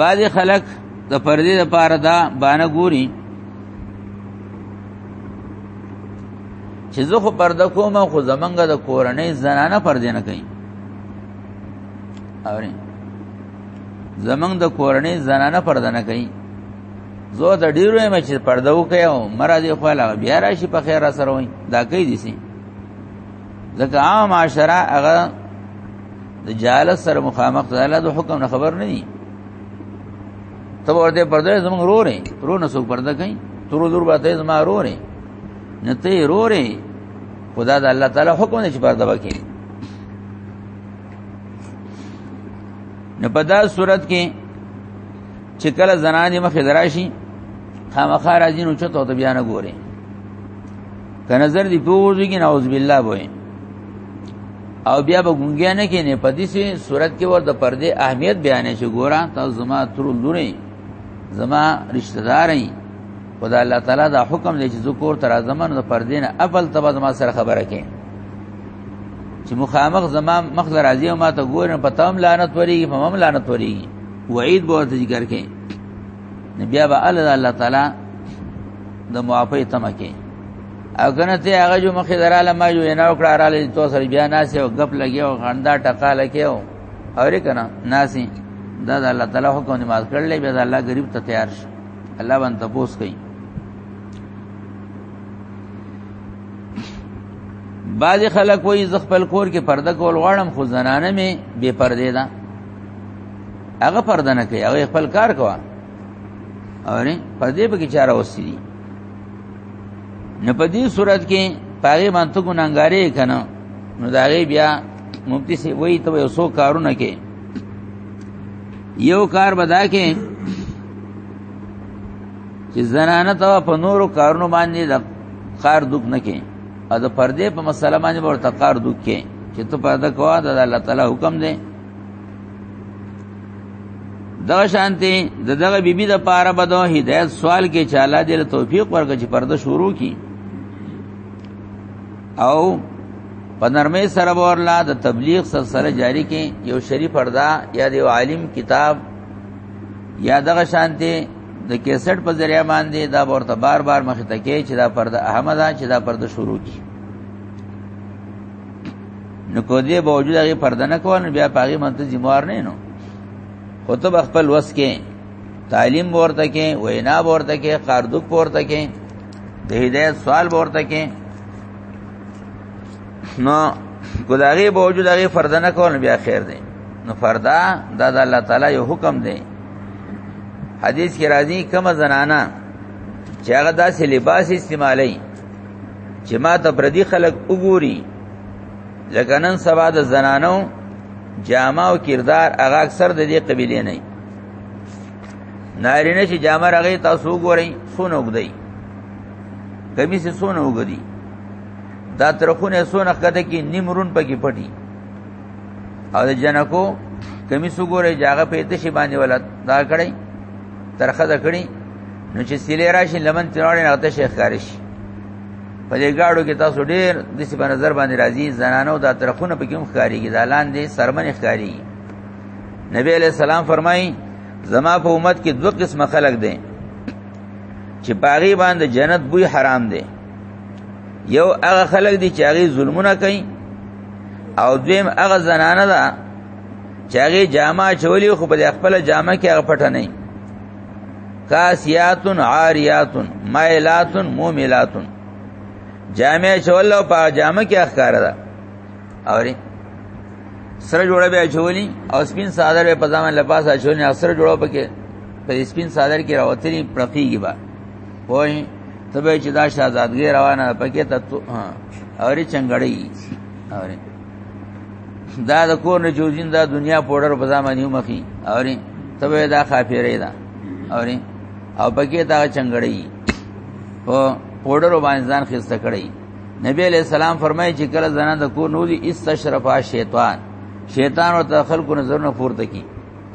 بعض خلک د پردې د پاره دا باندې ګوري چې زه خو پرده کوم خو زمنګ د کورنۍ زنانه پردې نه کوي اوري زمنګ د کورنۍ زنانه پرده نه کوي زه د ډیرو مې چې پرده وکي او مرا دې خو لا بیا راشي په خیر سره وای دا کوي دي سي ځکه عام معاشره هغه د جالس سره مخامخ ده الله د حکم نه خبر نه دي ته ورته پرده زمنګ رو رې رو نه سو پرده کوي تر دور به ته زما رو رې نه ته رورې خدا د الله تعالی حکم نه چې پرده وکړي نو په دا صورت کې چې کله زنانې مخې دراشي خامخا راځي نو چته او بیا نه ګوري که نظر دی پوزي کې نعوذ بالله وای او بیا به ګونګیا نه کې نه پدې سي صورت کې ور د پردې اهمیت بیانې شي ګورا ته زما تر لوري زما رشتہ داري خدای الله تعالی دا حکم دی چې ذکر تر زمان د پردین اول تبا زما سره خبره کې چې مخامخ زما مخ راځي او ما ته ګورن په تام لعنت وریږي په مم لعنت وریږي وعید به ورته ذکر کې بیا به الله تعالی د معافی تمه کې او کنه ته هغه جو مخې دراله ما جو نه وکړه رااله تو سره بیا ناسې او غپ لګي او غندا ټکا لګي او اورې کنه ناسې دا د الله تعالی حکم نماز کړلې بیا د الله غریب ته تیار شي الله باندې تپوس کوي بعض خلک وایي ز خپل کور کې پرده کول غواړم خو زنانه مې بے پردې ده هغه پرده نه کوي هغه خپل کار کوي او نه پردې په کې چاره وسې دي نه په دې صورت کې پاره باندې ګناګارې کنه نو دا بیا مفتی سی وایي ته یو سو کارونه کې یو کار بدا کې چې زنانه ته په نورو کارونو باندې د کار دوک نه کې او د پردې په مسله باندې ورته کار دوک کې چې ته پرده کوه د الله تعالی حکم دی دا شانتی د دغه بیبي د پاره بدو هدایت سوال کې چې الله دې توفیق ورکړي چې پرده شروع کړي او په نرمه سره ورلا د تبلیغ سلسله جاری کې یو شریف پردا یا د عالم کتاب یا دغه شانته د کیسټ په ذریعہ باندې دا ورته بار بار مخې ته کې چې دا پرده احمد چې دا پرده شروع کی نو کو دې باوجود هغه پرده نه کوو بیا پاغي منته ذمہوار نه نو خو ته خپل وس کې تعلیم ورته کې وینا ورته کې قاردوک ورته کې د هدایت سوال ورته کې نو ګداغي به وجود هغه فرد نه کول بیا خیر دی نو فردا دا د الله تعالی یو حکم دی حدیث کې راځي کوم زنانا چې هغه داسې لباس استعمالي چې ما ته پردي خلک وګوري لکه نن سبا د زنانو جامه او کردار هغه اکثر د دې قبيله نه نارینه چې جامه راغی تاسو ګورئ سونه وګدئ کمی سه سونه وګدئ دا ترخونه سونه کده کې نیمرون پکې پټي او د جنکو کمی سګورې جاغه په تشي باندې ولا دا کړی ترخه دا کړی نو چې سیلې راشي لمن تنوړې نه ته شیخ کارش په دې گاډو کې تاسو ډېر د سی په نظر باندې راځي زنانو دا ترخونه پکې هم ښکاریږي دا لاندې سرمن ښکاریږي نبی علیہ السلام فرمایي زما په امت کې دوه قسم خلک دي چې پاغي باندې جنت بوی حرام دي یو هغه خلک دي چې هغه ظلمونه کوي او دویم هغه زنانه ده چې هغه جامه چولی خو په خپل جامه کې هغه پټه نه کاسیات عاریات مائلات موملات جامع چول او په جامه کې اخکار ده اوري سره جوړه به چولی او سپین صادر به په ځامن لباس اچولني سره جوړه پکې په سپین صادر کې راوتلی پړقېږي با وای ته به چې دا شاهزادګي روانه پکې ته اوري چنګړی اوري دا د کور نه جوزین دا دنیا پوډر په ځامن یو مخي اوري ته به دا خافيره ده اوري او پکې دا چنګړی په پوډر باندې ځان خسته کړی نبی علیہ السلام فرمایي چې کله زنان د کور نوځي استشرفا شیطان شیطان او خلکو نظر نه پورته کی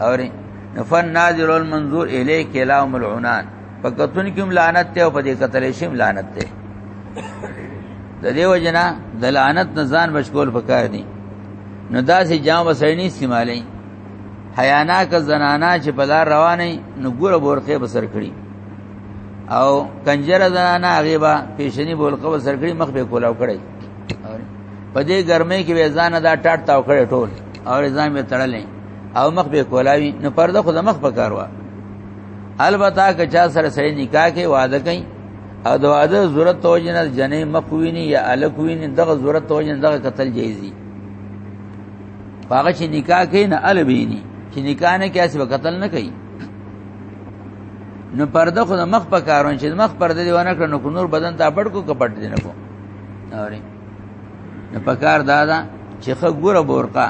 اوري نفن ناظر المنظور الیک کلام العنان په کتون کې لعنت ته او په دې قتل شي لعنت ته د دې وجنا د لعنت نه ځان مشغول پکار دي نو داسې جام وسینی استعمالي حیانا ک زنانا چې په لار روانه نو ګوره بورخه بسر کړی او کنجره زنانا هغه با پیشنی بورخه بسر کړی مخ به کولاو کړی په دې ګرمۍ کې به ځان دا ټاټ تاو کړی ټول او ځان به تړلې او مخ به کولاوی نو پرده خو د مخ په کار و البته که چا سره سړی نکاح کوي واده کوي او د واده ضرورت توجه نه جنې مخ ویني یا الک ویني دغه ضرورت توجه دغه قتل جایز دي هغه چې نکاح کوي نه ال ویني چې نکاح نه کوي څه قتل نه کوي نو پرده خو د مخ په کارون چې مخ پرده دی ونه کړ نو نور بدن ته پړ کو کپټ دی نه کو اوري نو پکار دادا چې خګوره بورقه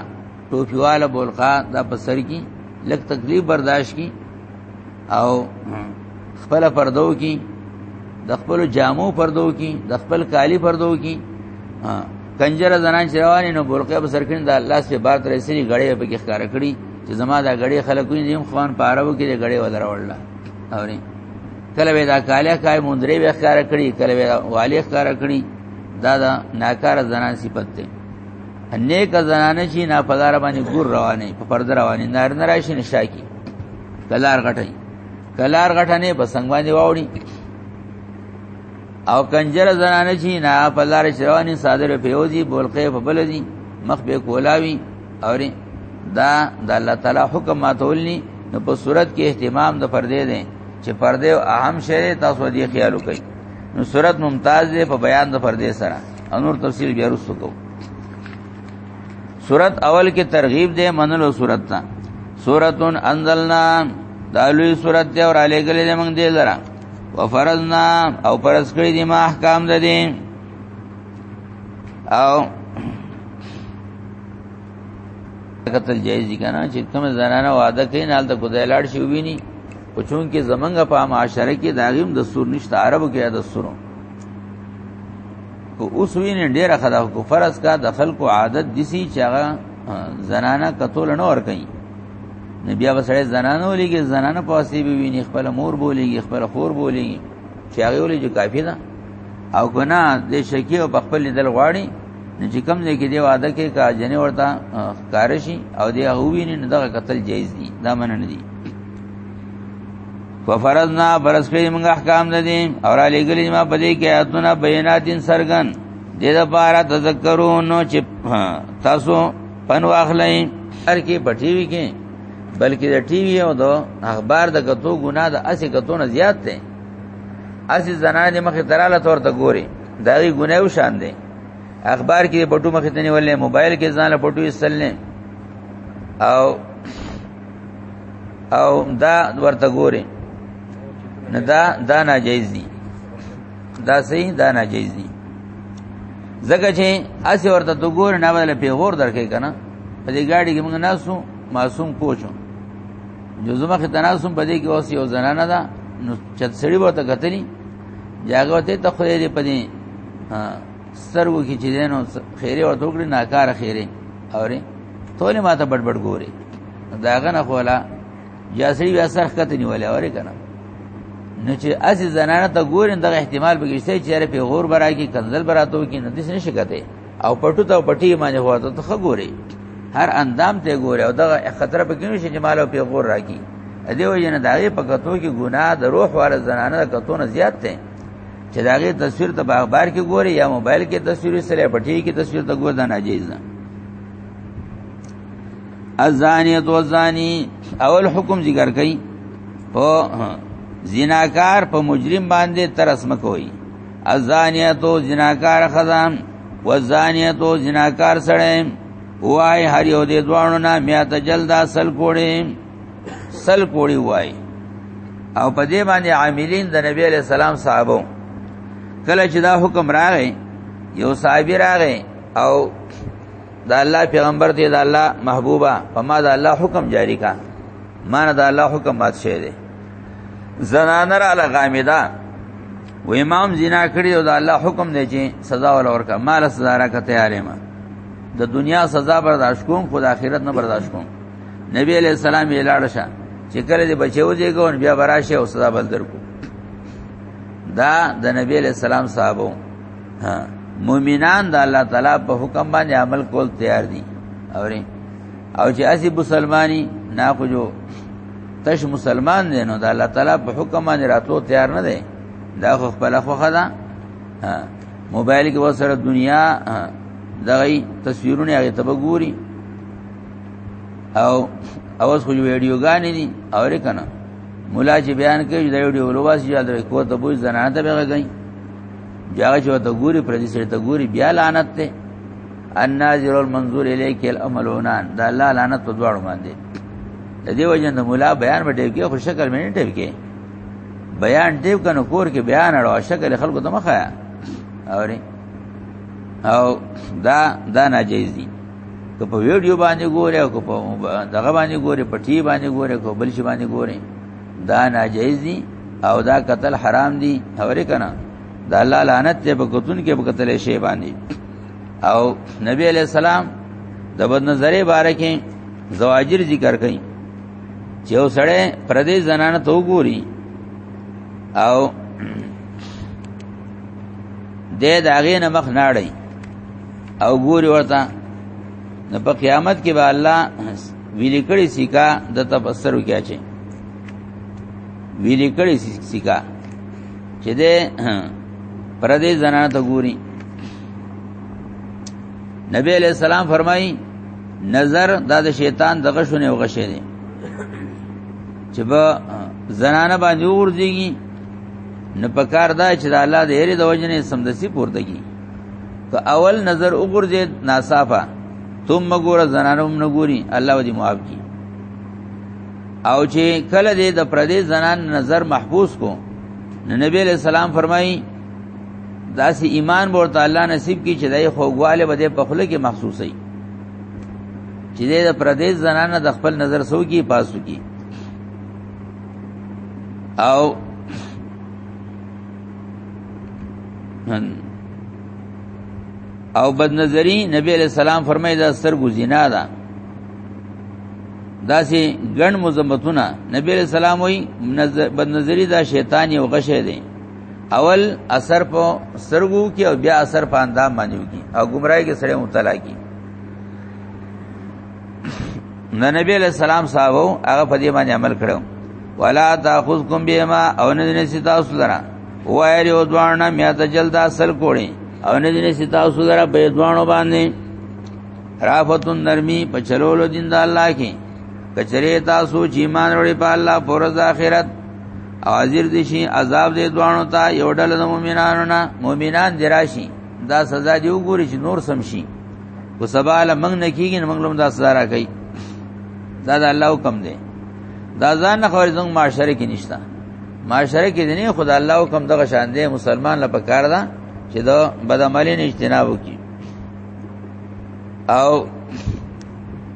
ټوپی والا بولقا دا په سر کی لک تکلیف برداشت کی او خپل پردو کی د خپل جامو پردو کی د خپل کالی پردو کی کنجره زنان چې روانې نو بولقه په سر کړي د الله سي بار تر سری غړې په کې ښکار کړي چې زما دا غړې خلکو یې نیم خوان پارو کې غړې ودر وړل اوري کله به دا کاله کای مندري به ښکار کړي کله به والي ښکار کړي دا دا ناکار زنان صفت ده نیک زنانه چې نه پدار باندې ګور رواني په پرده رواني نار نه راشي نشا کی کلار غټي کلار غټنه په څنګه باندې واوړي او کنجر زنانه چې نه پدار رواني صادر پیوزي بولقه په بلدي مخ به کولاوي اوري دا د الله تعالی حکم ماتولني نو په صورت کې اهتمام د پردې دي چې پردې اهم شی تاسو دې خیال وکړئ نو صورت ممتاز دی په بیان د پردې سره انور تفسیر بیا رسو کو سورت اول کې ترغیب ده منلو سورت ته سورتون انزلنا دالوی سورت ته اور علی گلی ده موږ دې لرا وفرضنا او پرس کړی دي ما احکام ده دي او قتل جایز دي کنه چې کوم زنانه وعده کوي نه د خدای لاړ شي ویني او چون کې زمنګ په معاشره کې داغیم دستور نشته عربو کې دستورو کو اوس وینې ډیره خدا کو فرض کا د خلکو عادت دسی چې هغه زنانه قتل نه ور کوي نبی هغه سره زنانه ولېږي زنانه پاسې به ویني خپل مور بولېږي خپل خور بولېږي چې هغه ولې چې کافی ده او ګنا د شکی او خپل دل غواړي نو چې کم ځای کې دی واده کې کا جنې ورته کارشي او دی هغه ویني نو دغه قتل جایز دي دا مننه دي ففرضنا فرض کړی موږ احکام د دې او را لګلې ما په دې کې آیاتونه بیناتین سرګن دې د پاره تذکرون چې تاسو پن واخلئ هر کې پټي وی کې بلکې د ټي وی او د اخبار د کتو ګنا د اسی کتو نه زیات دی اسی زنانه مخه تراله تور ته ګوري دا غي ګناه و شان دی اخبار کې پټو مخه تنی ولې موبایل کې ځان له پټو یې سلنه او او دا ورته ګوري نه دا دا ناجیز دي دا سي دا ناجیز دي زکه چې اسی ورته تو ګور نه بدل پیغور درکې کنه په دې گاډي کې موږ ناسو معصوم کوچو جو زما خې تناسم په دې کې اوس یو زنانه ده نو چت سړی ورته کتلی جاګه ته ته خو دې په دې سترګو کې چې دینو خیره ورته وکړي ناکاره خیره اوري ټول ما ته بډ بډ ګوري داغه نه خولا جاسری بیا سر خته نیولې اوري کنه نو چې از زنانه ته ګورین دغه احتمال به کیسه چې یاره په غور برا کې کنزل براتو کې نه دس نشي کته او پټو ته پټي باندې هوا ته خ ګوري هر اندام ته ګوري او دغه خطر په کې نشي چې مال او په غور راکی ا دې وجه نه دغه په کتو کې ګناه د روح واره زنانه کتو نه زیات ده چې داغه تصویر ته په اخبار کې ګوري یا موبایل کې تصویر سره پټي کې تصویر ته ګور دا ناجیز ده الزانیت والزانی اول حکم ذکر کړي په زناکار په مجرم باندې ترس مکوي الزانیت زناکار خزام والزانیت زناکار سره وای هر یو دې دوانو نه میا ته جلد اصل کوړي سل کوړي وای او په دې باندې عاملین د نبی علی السلام صحابه کله چې دا حکم راغی یو صحابي راغی او دا الله پیغمبر دی دا الله محبوبا په ما دا الله حکم جاری کا ما نه دا الله حکم مات شه دی زنانه را لغامیدا و امام زنا کړی او دا الله حکم دی چې سزا ول ورکا مال سزا را کته یارې ما د دنیا سزا برداشت کوم خو د آخرت نه برداشت کوم نبی علیہ السلام یې لاړ شه چې کله دې بچو دې ګون بیا براشه او صدا بل درکو دا د نبی علیہ السلام صحابو ها مؤمنان د الله تعالی په حکم باندې عمل کول تیار دي اوري او چې اسی مسلمانی نا کو جو تش مسلمان دی نو د الله تعالی په حکم باندې راتلو تیار نه دی دا خو خپل خوخه ده موبایل کې وسره دنیا دغه تصویرونه هغه تبګوري او اوس خو ویډیوګانې دي اورې کنه مولا چې بیان کوي دا ویډیو ورواس یا د کو ته بوز زنانه ته بغه گئی بیا چې ته ګوري پر دې سره ته ګوري بیا لعنت ته الناظر المنظور الیک الاملونان دا الله لعنت په دواړو باندې د دې وجه د مولا بیان به ټیپ کې خو شکل مې نه ټیپ کې بیان ټیپ کنه کور کې بیان اړو شکل خلکو ته مخه اوري او دا دا ناجیز دي که په ویډیو باندې ګوري او که په دغه باندې ګوري په ټي باندې ګوري کو بل شي باندې ګوري دا ناجایز دي او دا قتل حرام دي اورې کنه دا الله لعنت ته په قتل کې په قتل شي باندې او نبی علی السلام د بد نظرې باره کې زواجر ذکر کړي چې وسړې پردې زنانه تو ګوري او د داغې نه مخ ناړي او ګوري ورته نو په قیامت کې به الله ویلې کړي سیکا د تفسر وکیا چي ویلې کړي سیکا چې ده پر دې زنانه ته ګوري نبی علیہ السلام فرمایي نظر دا د شیطان د غشونه او غشه دي چې با زنانه باندې ورځيږي نه پکار دا چې د الله د هرې د وجنې سمدسي پورته کی که اول نظر وګورځي ناصافه تم مګور زنانوم نه ګوري الله دې معاف کی او چې کله دې د پردې زنان نظر محفوظ کو نو نبی علیہ السلام فرمایي داسې ایمان ورته الله نصیب کی چې دای خوګواله بده په خله کې محسوسي چې دې د پردې زنان د خپل نظر سو کی پاسو کی او او بد نظری نبی علیہ السلام فرمایي دا سترګو زنا ده دا سي ګڼ مزمتونه نبی علیہ السلام وی بد نظری دا شیطان یو غشه دی اول اثر په سترګو کې او بیا اثر په اندام باندې وکي او گمراهي کې سره مبتلا کی نه نبی علیہ السلام صاحب هغه په دې باندې عمل کړو ولا تاخذکم بما او نه دې ستا سره وایې یو دوانه میا ته جلد اصل کوړي او نه دې ستا سره به دوانو باندې رافتون نرمی په چلولو دین د الله کې کچره تاسو چې ایمان وروړي په الله پر ورځ آخرت او حاضر دي شي عذاب دې دوانو ته یو ډول د مؤمنانو نه مؤمنان دراشي دا سزا دی وګوري چې نور سم شي او سبا له موږ نه کیږي نه موږ لوم دا سزا را کوي دا د الله حکم دی دا ځان نه خوري زموږ معاشره کې نشته معاشره کې دني خدای الله حکم دغه شان دی مسلمان لا پکار ده چې دا بدعملی نه اجتناب وکړي او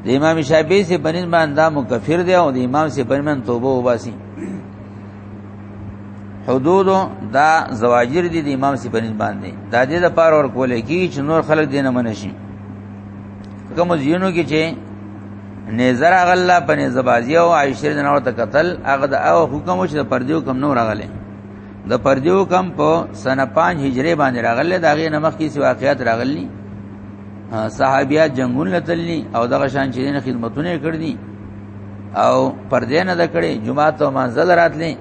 د امام شافعي سي بنین باندې دا مکفر دی او د امام سي بنین توبه وباسي حدود دا زواجر دي د امام سی بنز باندې دا دې د پاره ور کولې کی چې نور خلک دینه منشي کوم زینو کې چې نظر غلا په نزبازی او عائشه جن ورته قتل هغه د او حکم چې د پردیو کم نور غلې د پردیو کم په سن 5 هجری باندې راغله دا غي نمخ کې واقعیات راغلي صحابيات جنگون لتلني او دغه شان چې نه خدمتونه کړني او پردې نه دکړي جمعه ته منزل راتلې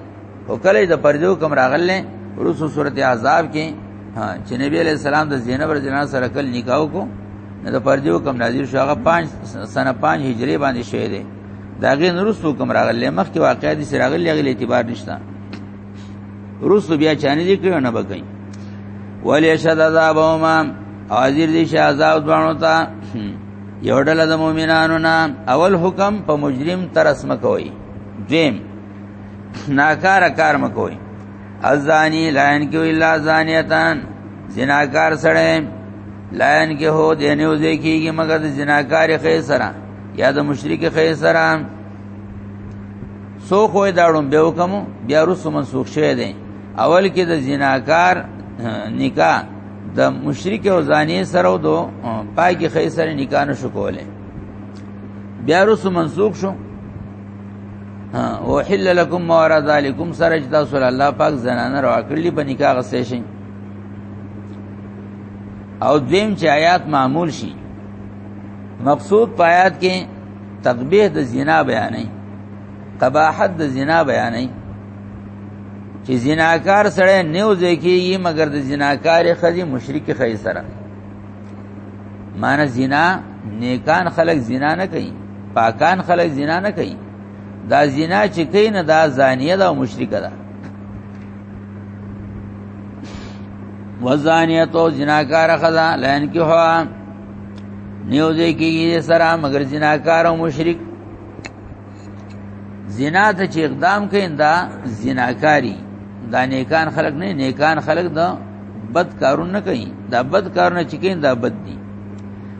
او کله د پردو کم راغلې ورسو سورته عذاب کې چې نبی علیہ السلام د زینب رضی الله سره کل نکاح کو نه د پردو کم نازل شو هغه 5 سنه 5 هجری باندې شوی دی دا غي نورستو کم راغلې مخ کې واقعې دي سره غلې غلې اعتبار نشته روس بیا چانه دي کړو نه بګي ولې شد عذاب او ما حاضر دي شي عذاب دوانو ته یو ډله د مؤمنانو نه اول حکم په مجرم ترس مکوي دیم ناکار کار مکوي ازانی لاین کې الا زانیتان زناکار سره لاین کې هو دینه وځي کیږي مګر د زناکار خې سره یا د مشرک خې سره سو خو داړم به وکم بیا رسو منسوخ شه دي اول کې د زناکار نکاح د مشرک او زانی سره او دو پای کې خې سره نکاح نشو کوله بیا رسو منسوخ شو او حل لكم ما وراء ذلكم سرج تاسو الله پاک زنانه را کړلی په نکاح غسې شي او دیم چې آیات معمول شي مقصود پایات کې تقبیح د زنا بیانې قباحت د زنا بیانې چې زناکار سره نیو ځکیږي مګر د زناکار خزي مشرک خې سره مان زنا نیکان خلق زنا نه کوي پاکان خلق زنا نه کوي دا زنا چې کین دا زانیه دا مشرک ده وزانیه تو زناکار خزا لین کی هوا نیو ځکیږي سره مګر زناکار او مشرک زنا ته چې اقدام کین دا زناکاری دا نیکان خلق نه نیکان خلق دا بد کارون نه کوي دا بد کارونه چې کین دا بد دي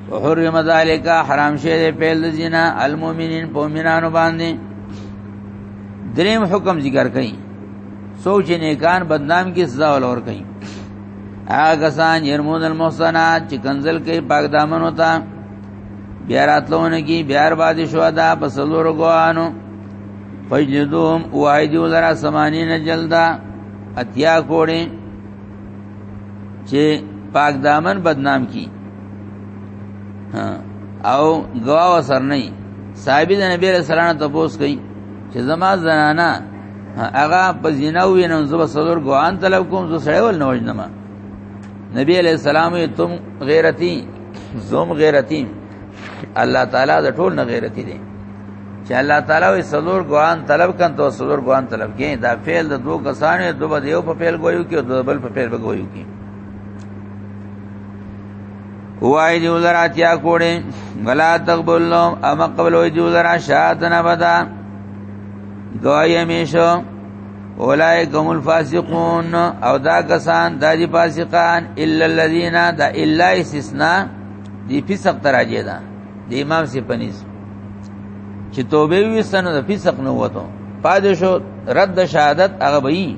وحرم ذالک حرام شه دې پیل زنا المؤمنین مؤمنانو باندې دریم حکم ذکر کړي سوچ نیکان بدنام کی سزا ول اور کړي هغه سان يرمون المحسنات چې کنزل کوي پاک دامن ہوتا بیا راتلونه کی بیا آباد شهدا په سلور غوانو فجلدوهم وایدو لرا سمانین جلدا اتیا کوړي چې پاک دامن بدنام کی او گوا وسر نه صاحب د نبی رسول الله تپوس کوي چې زما زنانا هغه په زنا وینم زو سلور غوان طلب کوم زو سړی ول نه وجنم نبی علیہ السلام تم غیرتی زوم غیرتی الله تعالی د ټول نه غیرتی دی چې الله تعالی وي سلور ګوان طلب کن تو سلور ګوان طلب کین دا فعل د دوه کسانو دوه بده یو په فعل ګویو کې دوه بل په فعل ګویو کې وای دی ولر اتیا کوړې غلا تقبل لهم ام قبل وای دی ولر شاتنا بدا دوی همیشه اولائک هم الفاسقون او دا کسان دا دی فاسقان الا الذين دا الا استثناء دی فسق تراجه دا دی امام سی پنیز چې توبه وستنو د فسق نه وته پاتې شو رد شهادت هغه وی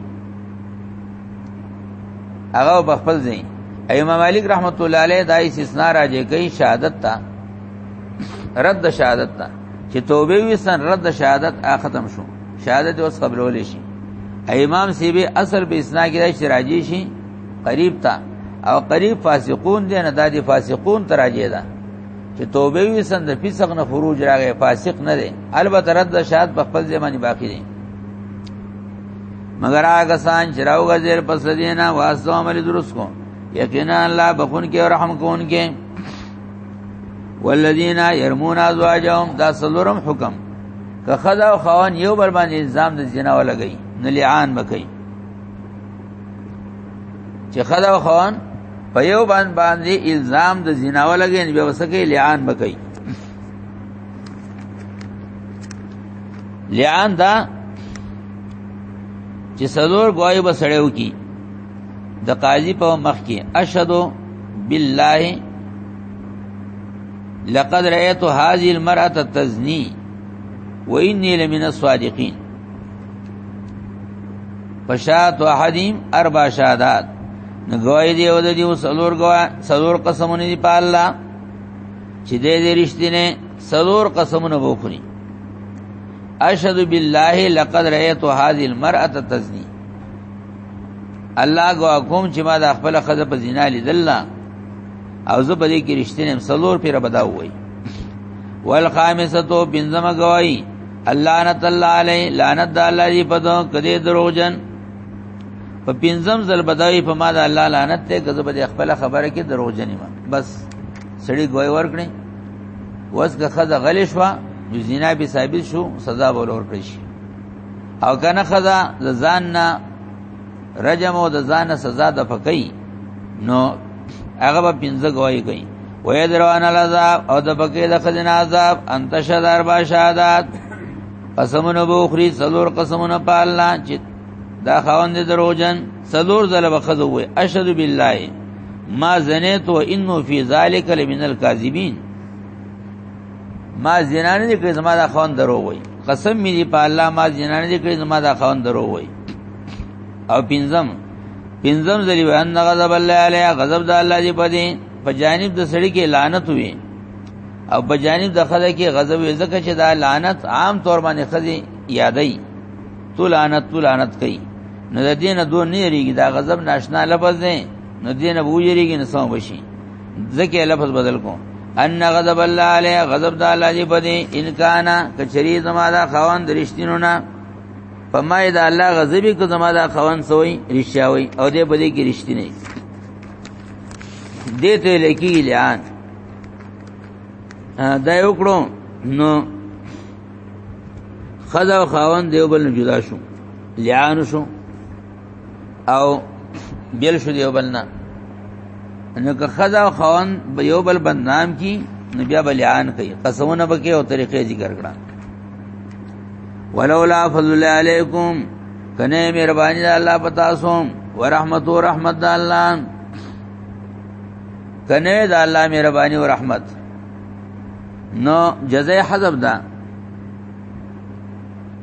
هغه په خپل ځای امام مالک رحمت الله علیه دا استثناء راځي کوي شهادت تا رد شهادت تا چې توبه وسن رد شهادت ختم شو شهادت اوس قبلول شي امام سیبی اصل به اسنا کې راځي راځي شي قریب تا او قریب فاسقون دي نه دادي فاسقون ته راځي دا چې توبه وي سند فسق نه خروج راغی فاسق نه دي البته رد شهادت په خپل ځماني باقی دي مگر هغه سان چې راو غزیر پس دینه واسو عمل درست کو یقینا الله بخون کې او رحم کون کې والذین یرمون ازواجهم دا سلورم حکم که خدا او خوان یو بل باندې الزام د زنا ولګی نه لعان بکئ چې خدا او خوان په یو باندې باندې الزام د زنا ولګی نه به وسکه لعان بکئ لعان دا چې سلور گواہی به سړیو کی د قاضي په مخ کې اشهد بالله لقد رأيت هذه المرأة تزني وإني لمن الصادقين فشات وحدیم اربع شهادات نو گواہی دی ود دی سلور گوا سلور قسمونه دی په الله چې دې دې رښتینه سلور قسمونه وکړي اشهد بالله لقد رأيت هذه المرأة تزني الله غوا کوم چې ما د خپل خزه په زنا لیدل نه او زه په دې کې رښتینه هم سلور پیر بدا وای والخامسه تو بنزم غوای الله نت الله علی لعنت الله دی په دو کده دروغجن په پنځم ځل بدای په ما د الله لعنت ته غزه په خپل خبره کې دروغجن ما بس سړی غوي ورکړي وس که خزه غلی شو زنا به ثابت شو سزا ولور کړی شي او کنه خدا د ځان نه رجم او د ځان سزا د فقې نو هغه به پنځه گواہی کوي وې دروان العذاب او د فقې د خزنه عذاب انت شدار با شهادت قسمونه به اخري څلور قسمونه په الله چې دا خوند دروژن څلور ځله به خزو وي اشهد بالله ما زنیت و انه فی ذلک لمن الکاذبین ما زنا نه کړې زما دا خوند درو وي قسم می دی په الله ما جنان دې کړی زما دا خوان درو وای او پنځم پنځم ذری وان غضب الله علی غضب د الله دی پدې په جانب د سړی کې لعنت وی او په جانب د خدای کې غضب وی ځکه چې دا لعنت عام طور باندې خدای یادای تو لعنت تو لعنت کوي نو د دینه دو نه یریږي دا غضب ناشنا لفظ دی نو دینه بو یریږي نو سم بشي ذکر لفظ بدل کو ان غضب الله علی غضب د الله دی پدې ان کان کچری زما دا خوان درشتینو نه پمای دا الله غضب کو زما دا خوان سوی رشاوی او دې پدې کې رشتینه دې ته لکی لیان دا یو کړو نو خدا او خوان دیو بل جدا شو لیان شو او بیل شو دیو بلنا نو که خدا خوان به یو بل بدنام کی نو بیا بلیان کوي قسمونه بکې او طریقې ذکر کړه ولولا فضل الله علیکم کنه مهرباني الله پتا سوم ورحمت و رحمت د الله کنه د الله مهرباني او رحمت نو جزاء حذف ده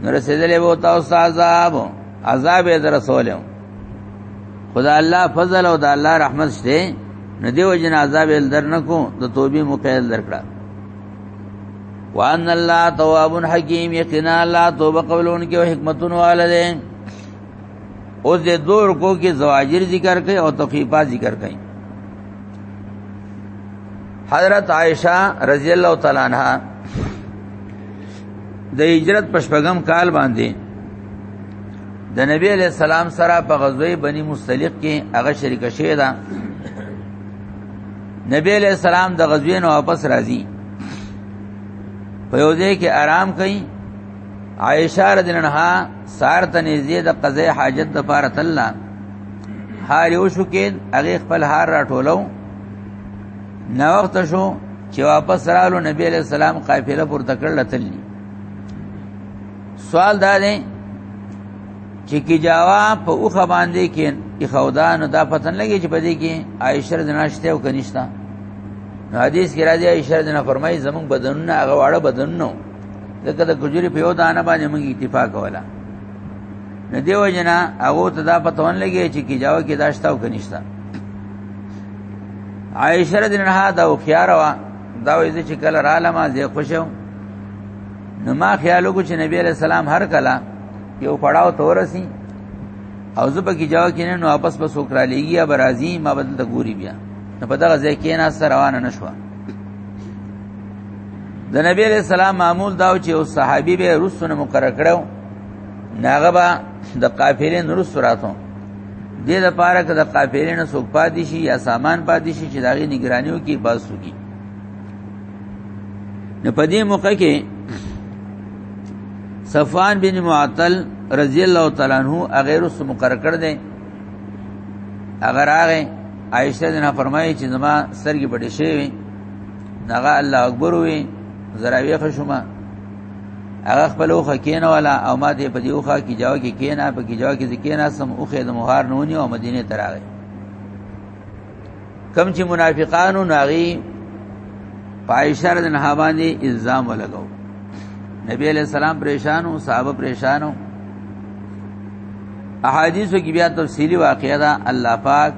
نو رسیدلې وو تاسو عذاب عذاب یې در رسول خدا الله فضل او د الله رحمت شته نه دیو جن عذاب یې در نکو د توبې موقع یې در کړه وان الله تواب حکیم یقینا الله توبه قبلون کې او حکمتون والده او دې دور کو کې زواجر ذکر کړي او تخفیفات ذکر کړي حضرت عائشہ رضی اللہ تعالی عنہ د هجرت په شپږم کال باندې د نبی علی السلام سره په غزوه بنی مستلق کې هغه شریک شوی دا نبی علی السلام د غزوه نو واپس راځي په یو ځای کې آرام کوي عائشہ رضی الله عنها سار ته نږدې د قضاء حاجت د پاره تللا هار یو شو کې هغه خپل هار راټولو نو وخت شو چې واپس رالو نبی علیہ السلام قافله پر تکړه لتلی سوال دا دی چې کی جواب په اوخه باندې کې اخودان دا پتن لګي چې پدې کې عائشه رضی الله عنها او کنيشتا نو حدیث کې راځي عائشه رضی الله فرمایي زموږ بدنونه هغه واړه بدنونه دغه د کجوري په یو دانه باندې موږ اتفاق وکړه نو دیو جنا هغه ته دا پتون لګي چې کی جواب کې داشتا او کنيشتا عائشه رضی الله عنها دا خيار وا دا وې چې کله را لمه زه خوشم نو ما خیال وکړ چې نبی علیہ السلام هر کله یو پړاو تورسی او زه پکې جواب کینې نو واپس په سوکرا لېږي یا برازي ما بدل ته ګوري بیا نو په دغه ځای کې نه سره روانه نشو د نبی علیہ السلام معمول داو چې او صحابي به رسونه مقرر کړو ناغه با د قافلې نور سراتو دې د پاره کې د قافلې نه څوک پاتې شي یا سامان پاتې شي چې داغي نگرانیو کې باسو کی نو په دې موقع کې صفوان بن معطل رضی الله تعالی عنہ اغیر اس مقرر کړ دې اگر هغه عائشہ دنا فرمایي چې زما سرګي بډې شي نغه الله اکبر وي زراوی خشمه هغه خپل اوخه کینه والا او ما دې په دې اوخه کې جاو کې کینا په کې جاو کې ذکینا سم اوخه د مهار نونی او مدینه تراغه کم چې منافقانو ناغي پایشه رضی الله عنها باندې الزام ولګاو نبی علیہ السلام پریشانو صحابه پریشانو احادیثو کې بیا تفصیلی واقعیا ده الله پاک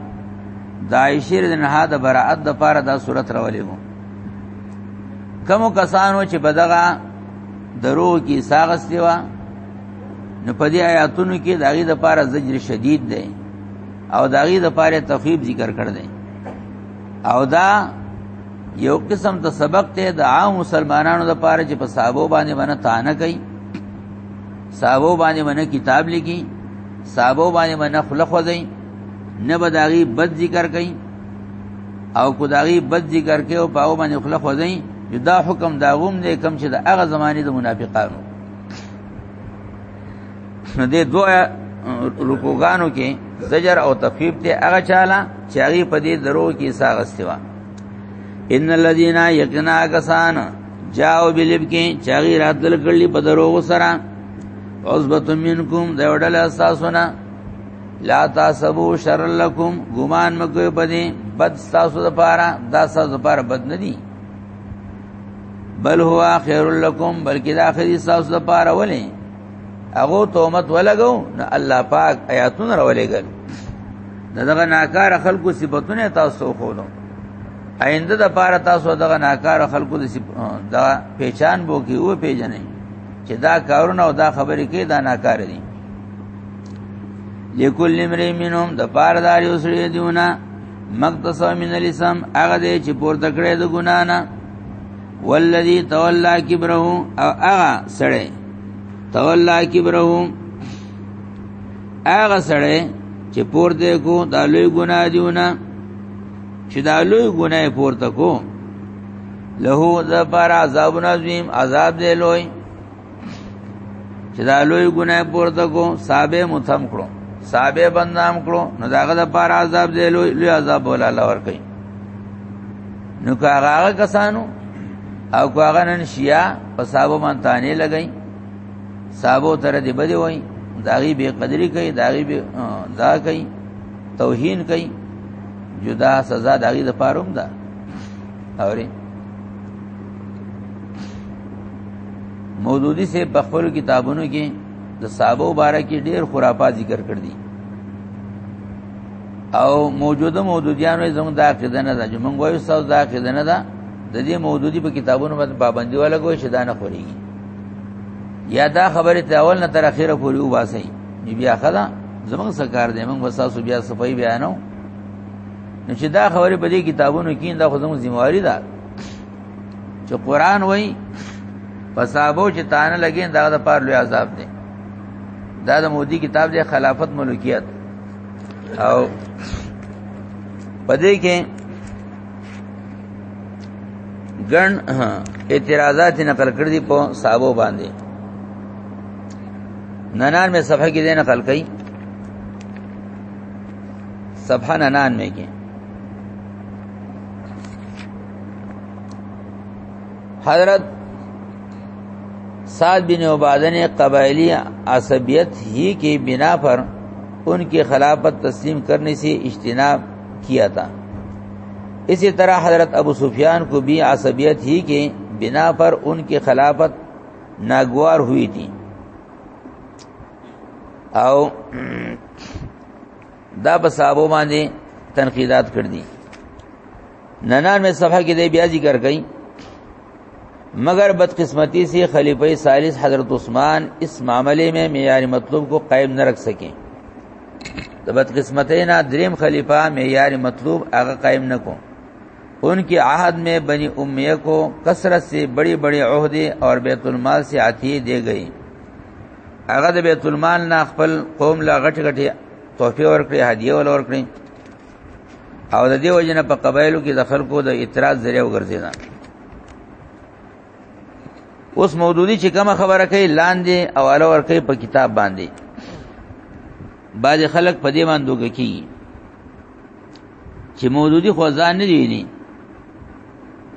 دایشه رضی الله عنها د برائت د پاره دا صورت راولې وو کوم کسانو چې په دغه درو کې ساغستې و نو په دې آیاتونو کې داغي د پاره زجر شدید دی او داغي د پاره تخفیف ذکر کړ دی او دا یو قسم ته سبق ته د عام مسلمانانو د پاره چې په صحابه باندې باندې تانه کوي صحابه باندې باندې کتاب لیکي صحابه باندې باندې خلق وځي نه بداغي بد ذکر کوي او کو داغي بد ذکر کې او پاو باندې خله خو ځي دا حکم دا غوم دی کم چې د هغه زمانه د منافقانو نو دې دوه رکوګانو کې زجر او تخفیف ته هغه چاله چې هغه په دې درو کې ساغستوا ان الذين يقنا کسان جاو بلب کې چاغي رات دل کړلی په درو سره عزبت منکم دا وړل اساسونه لا تاسبو شر لکم ګمان مکوې پدې بد تاسو د پاره دا تاسو د پاره بد نه دي بل هو خیر لکم بلکې دا خیر تاسو د پاره ولې هغه تومت ولګو نه الله پاک آیاتونه راولېګل دغه ناکار خلکو صفاتونه تاسو خو نو آینده د پاره تاسو دغه ناکار خلکو د دا پہچان بو کې او پیژنې چې دا کارونه او دا خبرې کې دا ناکار دي لکل امرئ منهم د پار دار یو سړي دیونه مقتص من الاسم هغه دې چې پورته کړې د ګنا نه والذي تولى كبره او هغه سړی تولى كبره هغه سړی چې پورته کو د لوی ګنا دیونه چې د لوی ګنا پورته کو له ذ پر عذاب عظیم عذاب دې لوی چې دا لوی ګناه پورته کو صاحب متهم کړو صاحب بندام کړو نو داغه د پار عذاب دی لوی لوی عذاب ولا الله ور کوي نو هغه کسانو او هغه نن شیا په صاحب مانتانه لګی صاحب تر دې بده وای داغي به قدرې کوي داغي به دا کوي توهین کوي جدا سزا داغي د پاروم ده دا. اوري مودودی سے په خپل کتابونو کې د صحابه مبارک ډیر خرافات ذکر کړ دي او موجوده مودودیانو زموږ دا عقیده نه ده چې موږ وایو تاسو دا عقیده نه ده د دې مودودی په کتابونو باندې پابندي ولا کوي چې دا نه خوري یا دا خبره ته اول نه تر اخره پورې وباسي بیا خدا زموږ سرکار دې موږ وساسو بیا صفای بیانو نو چې دا خبره په دې کتابونو کې دا خو زموږ ذمہ واری ده چې قران وای پسابو چې تانه لګین دا د پاره لوی عذاب دی دا د مودي کتاب دی خلافت ملکیت او پدې کې ګڼ اعتراضات نقل کړ دي په صحابه باندې ننان میں صفحه کې دې نقل کړي صفحه ننان میں کې حضرت سعد بن عبادہ نے قبائلی عصبیت ہی کی بنا پر ان کی خلافت تسلیم کرنے سے اجتناب کیا تھا اسی طرح حضرت ابو سفیان کو بھی عصبیت ہی کی بنا پر ان کی خلافت ناگوار ہوئی تھی او دا ساب باندې تنقیدات کر دی ننان میں صفحہ کی دے بیا کر گئی مگر بدقسمتی سے خلیفہ ثالث حضرت عثمان اس معاملے میں معیار مطلوب کو قائم نہ رکھ سکیں تو بدقسمتی نہ دریم خلیفہ معیار مطلوب آگا قائم نہ کو ان کے عہد میں بنی امیہ کو کثرت سے بڑی بڑے عہدے اور بیت المال سے عطیے دے گئی هغه د بیت المال نه خپل قوم لا غټ غټي تحفه ورکړي هدیه ول ورکړي او د دې وجنه په قبایلو کې د خلکو د اعتراض ذریعہ وګرځیدا اوس مودودی چې کوم خبره کوي لاندې او اړه ور کوي په کتاب باندې بعض خلک په دې باندې دوګه کیږي چې مودودی خو ځان نه دی نه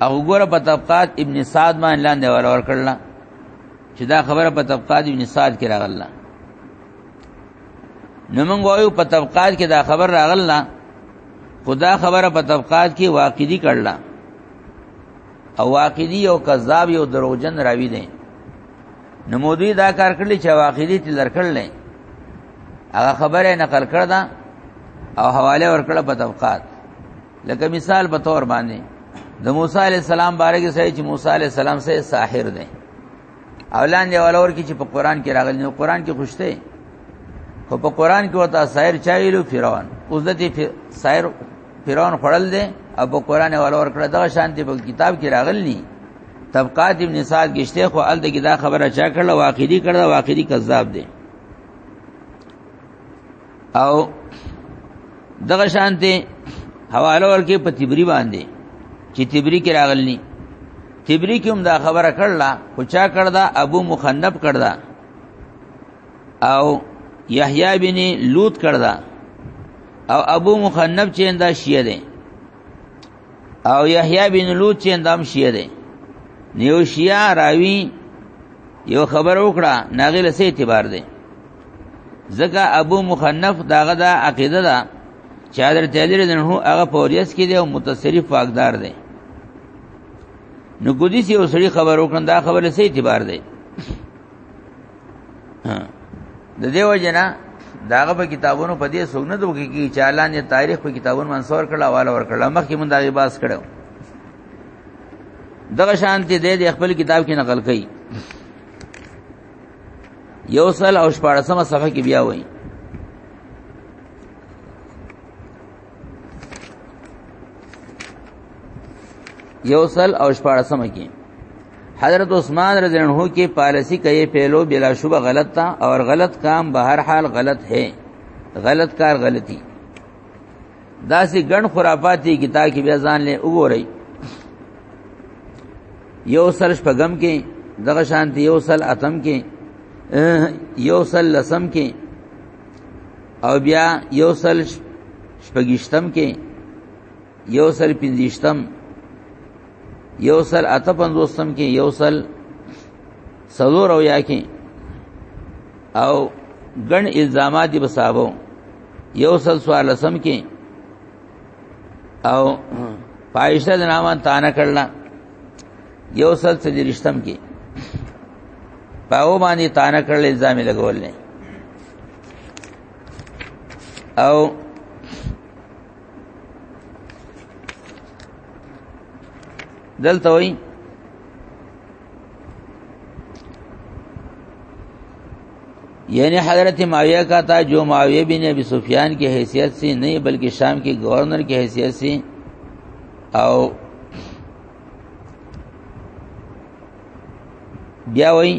او ګوره په طبقات ابن سعد باندې لاندې ور ور کړل چې دا خبره په طبقات ابن سعد کې راغله نو موږ وایو په طبقات کې دا خبر راغله خدا خبره په طبقات کې واقعي کړله او واقعي او کذاب یو دروژن راوی دی نو مودوی دا کار کړلی چې واقعي تی لرکړل نه هغه خبره نقل کړ دا او حواله ورکړه په طبقات لکه مثال په تور باندې د موسی علی السلام باره کې سړي چې موسی علی السلام سره ساحر دی اولان دی ولور کې چې په قران کې راغلی نو قران کې خوشته خو په قران کې وتا سایر چایلو فرعون اوس د سایر فرعون خړل دی او په قران ولور کړه دغه شانتی په کتاب کې راغلی طبقات ابن سعد گشته خو ال دغه دا خبره چا کړل واقعي کړل واقعي کذاب دی او دغه شانته حواله ورکې په تبری باندې چې تبری کې راغلی تبری کې هم دا خبره کړله خو چا کړدا ابو مخنب کړدا او یحیی بن لوط کړدا او ابو مخنب چې انده شیعه دی او یحیی بن لوط چې انده هم شیعه دی نیو شیعه راوی یو خبر وکړه ناغله سه اعتبار دی ځکه ابو مخنف داغه دا عقیده ده چې حضرت علی رضی الله عنه هغه پوریس کې دی او متصرف واقدار دی نو ګودی سی اوسړي خبر وکړه دا خبره سي اعتبار دی د دیو جنا داغه په کتابونو په دې سونه د وکی کی چالان یا تاریخ په کتابونو منصور کړه حواله ور کړه مخکې مونږ دغه باس کړو دغه شانتی د خپل کتاب کې نقل کړي یو سل او شپارسمه صفحه کې بیا وایي یو سل او شپارسمه کې حضرت عثمان رضی اللہ عنہ کی پالیسی کا یہ پہلو بلا شبہ غلط تھا اور غلط کام بہرحال غلط ہے غلط کار غلطی داسې ګڼ خرافاتي کتاب کې بیا ځان له وګورئ یو سل شپغم کې دغه شانت یو سل اتم کې یو سل لسم کې او بیا یو سل شپږشتم کې یو سل پنځشتم یو سل اته پنځوستم کې یو سل سلور او یا کې او ګڼ الزامات به صاحبو یو سل سوال سم کې او پایشته د نامه تانه کړل یو سل سجریشتم کې پاو باندې تانه کړل الزام لګول نه او دلته وایي یعنی حضرت معاویہ کا تھا جو معاویہ بن ابی سفیان کی حیثیت سے نہیں بلکہ شام کے گورنر کی حیثیت سے او بیا وای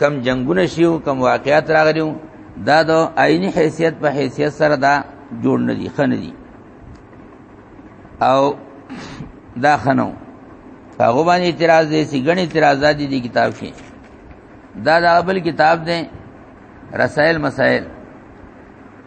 کم جنگونه شیو کم واقعیات راغلیو دا د عیني حیثیت په حیثیت سره دا جوړ نه دي خنه دي او دا خنو هغه باندې اعتراض دي چې غني اعتراضات دي دی کتاب شي دا دا بل کتاب دی رسائل مسائل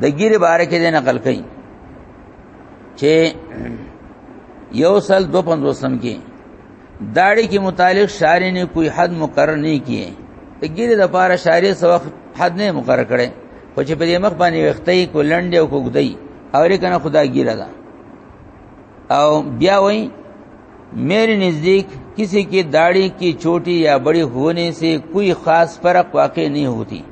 د ګیره باره کې نه نقل کړي چې یو سل 250 کې داړي کې متعلق شارې نه کوئی حد مقرر نه کیه د ګیره د پاره شارې سو حد نه مقرر کړي خو چې په دې مخ باندې وختې کو لنډ او کوګدای او لري کنه خدا ګیره ده او بیا وای میرے نزدیک کسی کی داڑی کی چھوٹی یا بڑی ہونے سے کوئی خاص فرق واقع نہیں ہوتی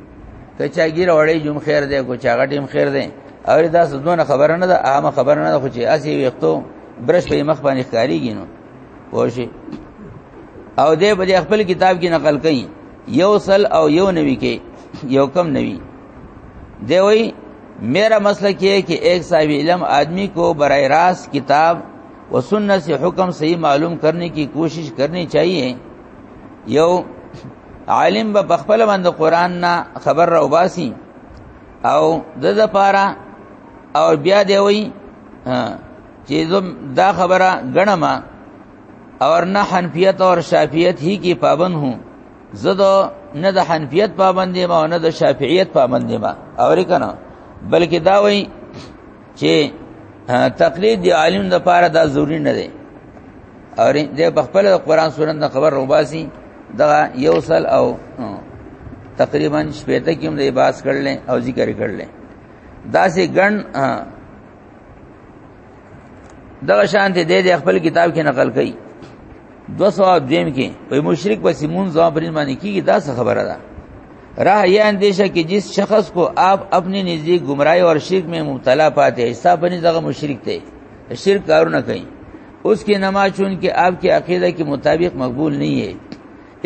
که چا ګیر وړې جون خیر دی کو چا غټیم خیر دی او دا سدونه خبره نه ده عامه خبره نه ده خو چې اسی وختو برش په مخ باندې ښکاریږي نو پوښي او دې په خپل کتاب کې نقل کړي یو سل او یو نوي کې یو کم نوي دی وای میرا مسئلہ یہ ہے کہ ایک صاحب علم آدمی کو براہ راست کتاب و سنت سے حکم صحیح معلوم کرنے کی کوشش کرنی چاہیے یو عالم به بخپل باندې قران نه خبر را وباسي او د د پاره او بیا دی وی چې دا خبره غنم اور نه حنفیت اور شافعیت هی کی پابند ہوں زدو نه د حنفیت پابند ما او نه د شافعیت پابند ما اور کنا بلکې دا وی چې تقلید دی عالم د پاره دا ضروری نه دی او د خپل قرآن سنت نه خبر روباسي دا یو سل او تقریبا شپېته کې هم د عباس کړل او ذکر کړل دا سي ګڼ دغه شان ته د خپل کتاب کې نقل کړي دو سو او دیم کې وای مشرک پس مون ځواب پرې باندې کیږي دا څه خبره ده راہ یہ اندیشہ کہ جس شخص کو آپ اپنی نجی گمراہی اور شرک میں مبتلا پاتے ہیں حصہ بنی جگہ مشرک تھے شرک کارو نہ کہیں اس کی نماز چون کہ آپ کے عقیدہ کے مطابق مقبول نہیں ہے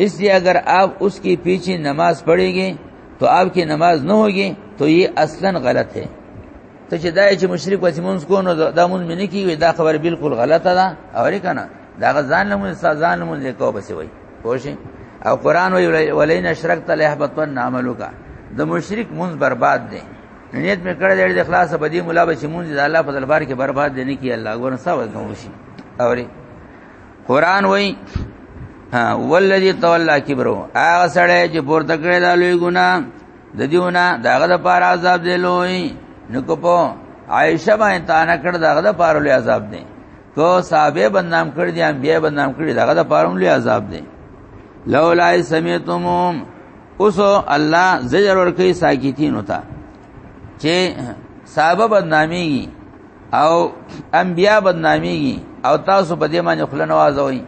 اس لیے اگر آپ اس کے پیچھے نماز پڑھیں گے تو آپ کی نماز نہ ہوگی تو یہ اصلا غلط ہے ته چې دای چې مشرک وسی مونږ کو نو دا مونږ منی کی دا خبر بالکل غلطه ده او ری کنه دا غزان لمون سزا لمون لیکو بس وای پوښی او قران وی ولین اشرکت لهبطن عملک د مشرک مون برباد دی نیت می کړه د اخلاص په دې مولا بچ مون د الله په دربار کې برباد دی نه کی الله ګور ساو کوم شي اوري قران وی ها ولذي تولى کبرو هغه سړی چې پورته کړی دا لوی ګنا د دیونه داغه د پار عذاب دی لوی نو کو په عائشہ باندې تا نه کړ داغه د پار لوی عذاب دی کو صحابه بدنام کړی دي انبیا بدنام کړی دغه د پاره لوی عذاب دی لولا سمعتموم اوس الله زجر ور کوي ساکتین ہوتا چې صحابه بدناميږي او انبیا بدناميږي او تاسو په دې باندې خلنو وازوي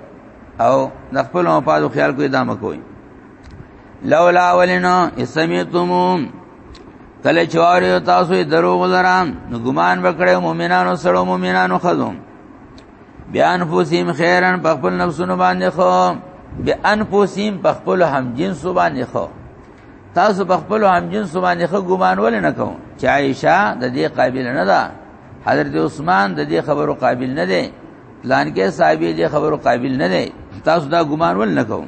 او نخپل مفاد خیال کوي دامه کوي لولا ولنا اسمیتموم کله چې واره تاسو دروغ لران نو ګمان وکړئ مؤمنانو سره مؤمنانو خزم بیان فوسیم خیرن په خپل نفسونو باندې خو بیان فوسیم په خپل هم جنس باندې خو تاسو په خپل هم جنس باندې خو ګمان ولې نه کوم چې عائشہ د دې قابل نه ده حضرت عثمان د دې خبرو قابل نه ده پلان کې صاحب دې خبرو قابل نه ده تاسو دا ګمان ول نه کوم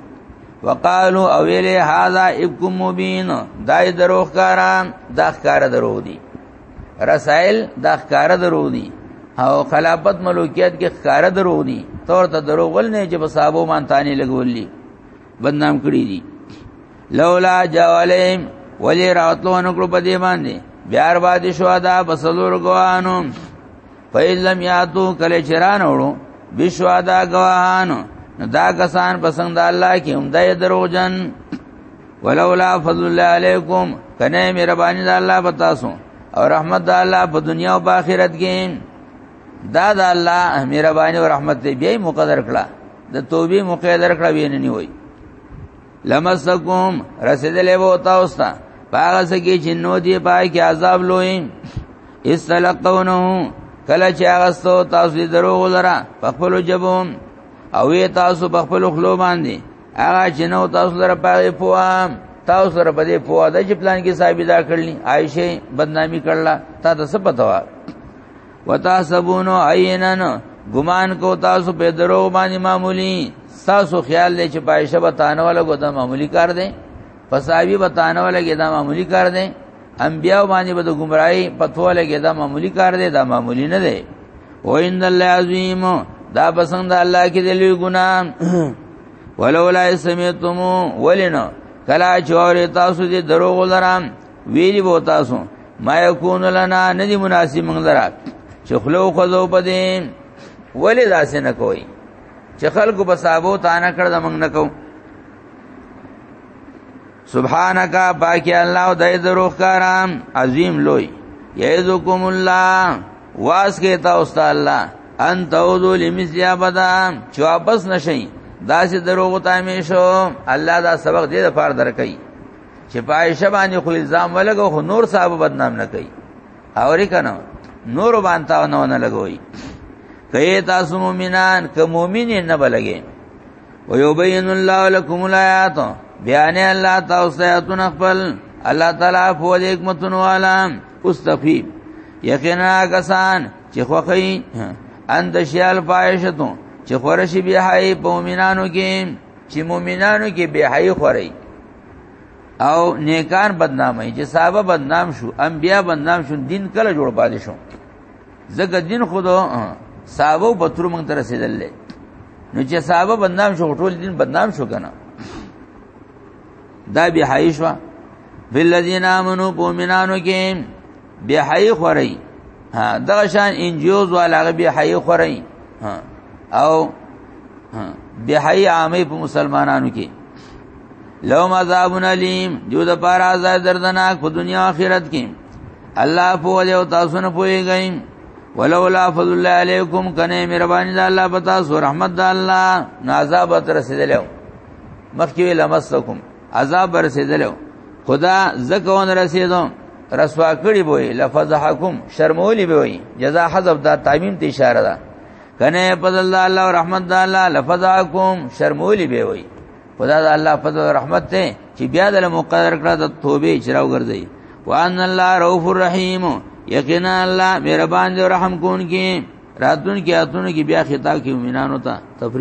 وقالو اویلی هاذا ابکم مبین دای دروغ کاران دا ښکار دروغ دی رسائل دا ښکار دروغ دی او خلافت ملوکیت کې ښکار دروغ دی تور ته دروغ ول نه چې په صحابه مان تانی لګوللی بدنام کړی دی لولا جوالیم ولی راتلو نکړو په دی باندې بیار باندې شو دا بسلور ګوانو فإن لم ياتو کله چران وړو بشوادا گواهانو نو دا کسان پسند الله کې هم دای دروغجن ولولا فضل الله علیکم کنه مهربانی د الله پتا سو او رحمت د الله په دنیا او آخرت کې دا د الله مهربانی او رحمت دې به مقدر کړه د توبې مقدر کړه وینې نه وي لمسکم رسیدلې وو تاسو ته پاغه سکی چې نو دی پای کې عذاب لوی استلقونه کله چې هغه سو تاسو دروغ لره په خپل جبوم او وی تاسو په خپل خلو باندې هغه چې نو تاسو لره پاره پوام تاسو سره په دې پوها د چې پلان کې صاحب دا کړلني عائشه بدنامي کړلا تا ته څه پتا و وتحسبون عینن ګمان کو تاسو په درو باندې معمولی تاسو خیال لې چې پایشه به تانه ولا ګودا معمولی کار دی پساوی به تانه ولا ګدا معمولی کار دی انبیاء باندې به د گمراهی پتو ولا ګدا معمولی کار دی دا معمولی نه دی و ان الله عظیم دا پسند الله کې دی لوی ګنا ولولا سمعتم ولنا کلا چور تاسو دې دروغ لرام ویلی بو تاسو ما یکون لنا ندی مناسب موږ درات چې خلو خذو پدې ولې داسې نه کوي چې خلکو په صاحبو تانه کړ د موږ نه کو سبحانك باقي الله د دروخ کارام عظیم لوی یعذکم الله واس کې تا استاد الله ان تعوذو لمثل ابدا چې واپس نشئ دا چې دروغ ته همیشو الله دا سبق دې د پاره درکې چې پایشه باندې خو الزام ولګو خو نور صاحب بدنام نه کوي اوري کنه نور باندې تا نه نه لګوي کئ تاسو مؤمنان ک مؤمن نه بلګي ويبين الله لكم الآيات بیان الله تاسو آیاتونه خپل الله تعالی په حکمتونو والا استفیب یقینا کسان چې خوخی اند شیال پایشتو چې خورشی بهای په مؤمنانو کې چې مؤمنانو کې بهای خوري او نیکان بدنامه چې صحابه بدنام شو انبیا بدنام شو دین کله جوړ پاتې شو زګه دین خود صحابه په تر مونږ تر رسیدل نو چې صحابه بدنام شو ټول دین بدنام شو کنه دا به حایشوا بالذین آمنو بومنانو کې بیا حی خوري ها دغه شان انجوز والا غ بیا حی خوري ها او بیا حی عامه په مسلمانانو کې لو عذاب الیم جو د پار عذاب دردناک په دنیا آخرت کې الله په وجه او تاسو نه پويږئ ولولا فضل الله علیکم کنه مهربانی د الله پتا سو رحمت د الله نازاب تر رسیدلو مخکې لمسکم عذاب رسیدلو خدا زکون رسیدو رسوا کړي بوې لفظحکم شرمولی بوې جزاء حذف دا تعمیم ته اشاره ده کنه فضل الله الله رحمت ده الله لفظحکم شرمولی بوې خدا دا الله فضل او رحمت ته چې بیا د مقدر کړه د توبې چراو ګرځي وان الله رؤوف الرحیم یقینا الله مهربان دی رحم کون کې راتون کې اتون کې بیا خطاب کې مؤمنانو ته تفریح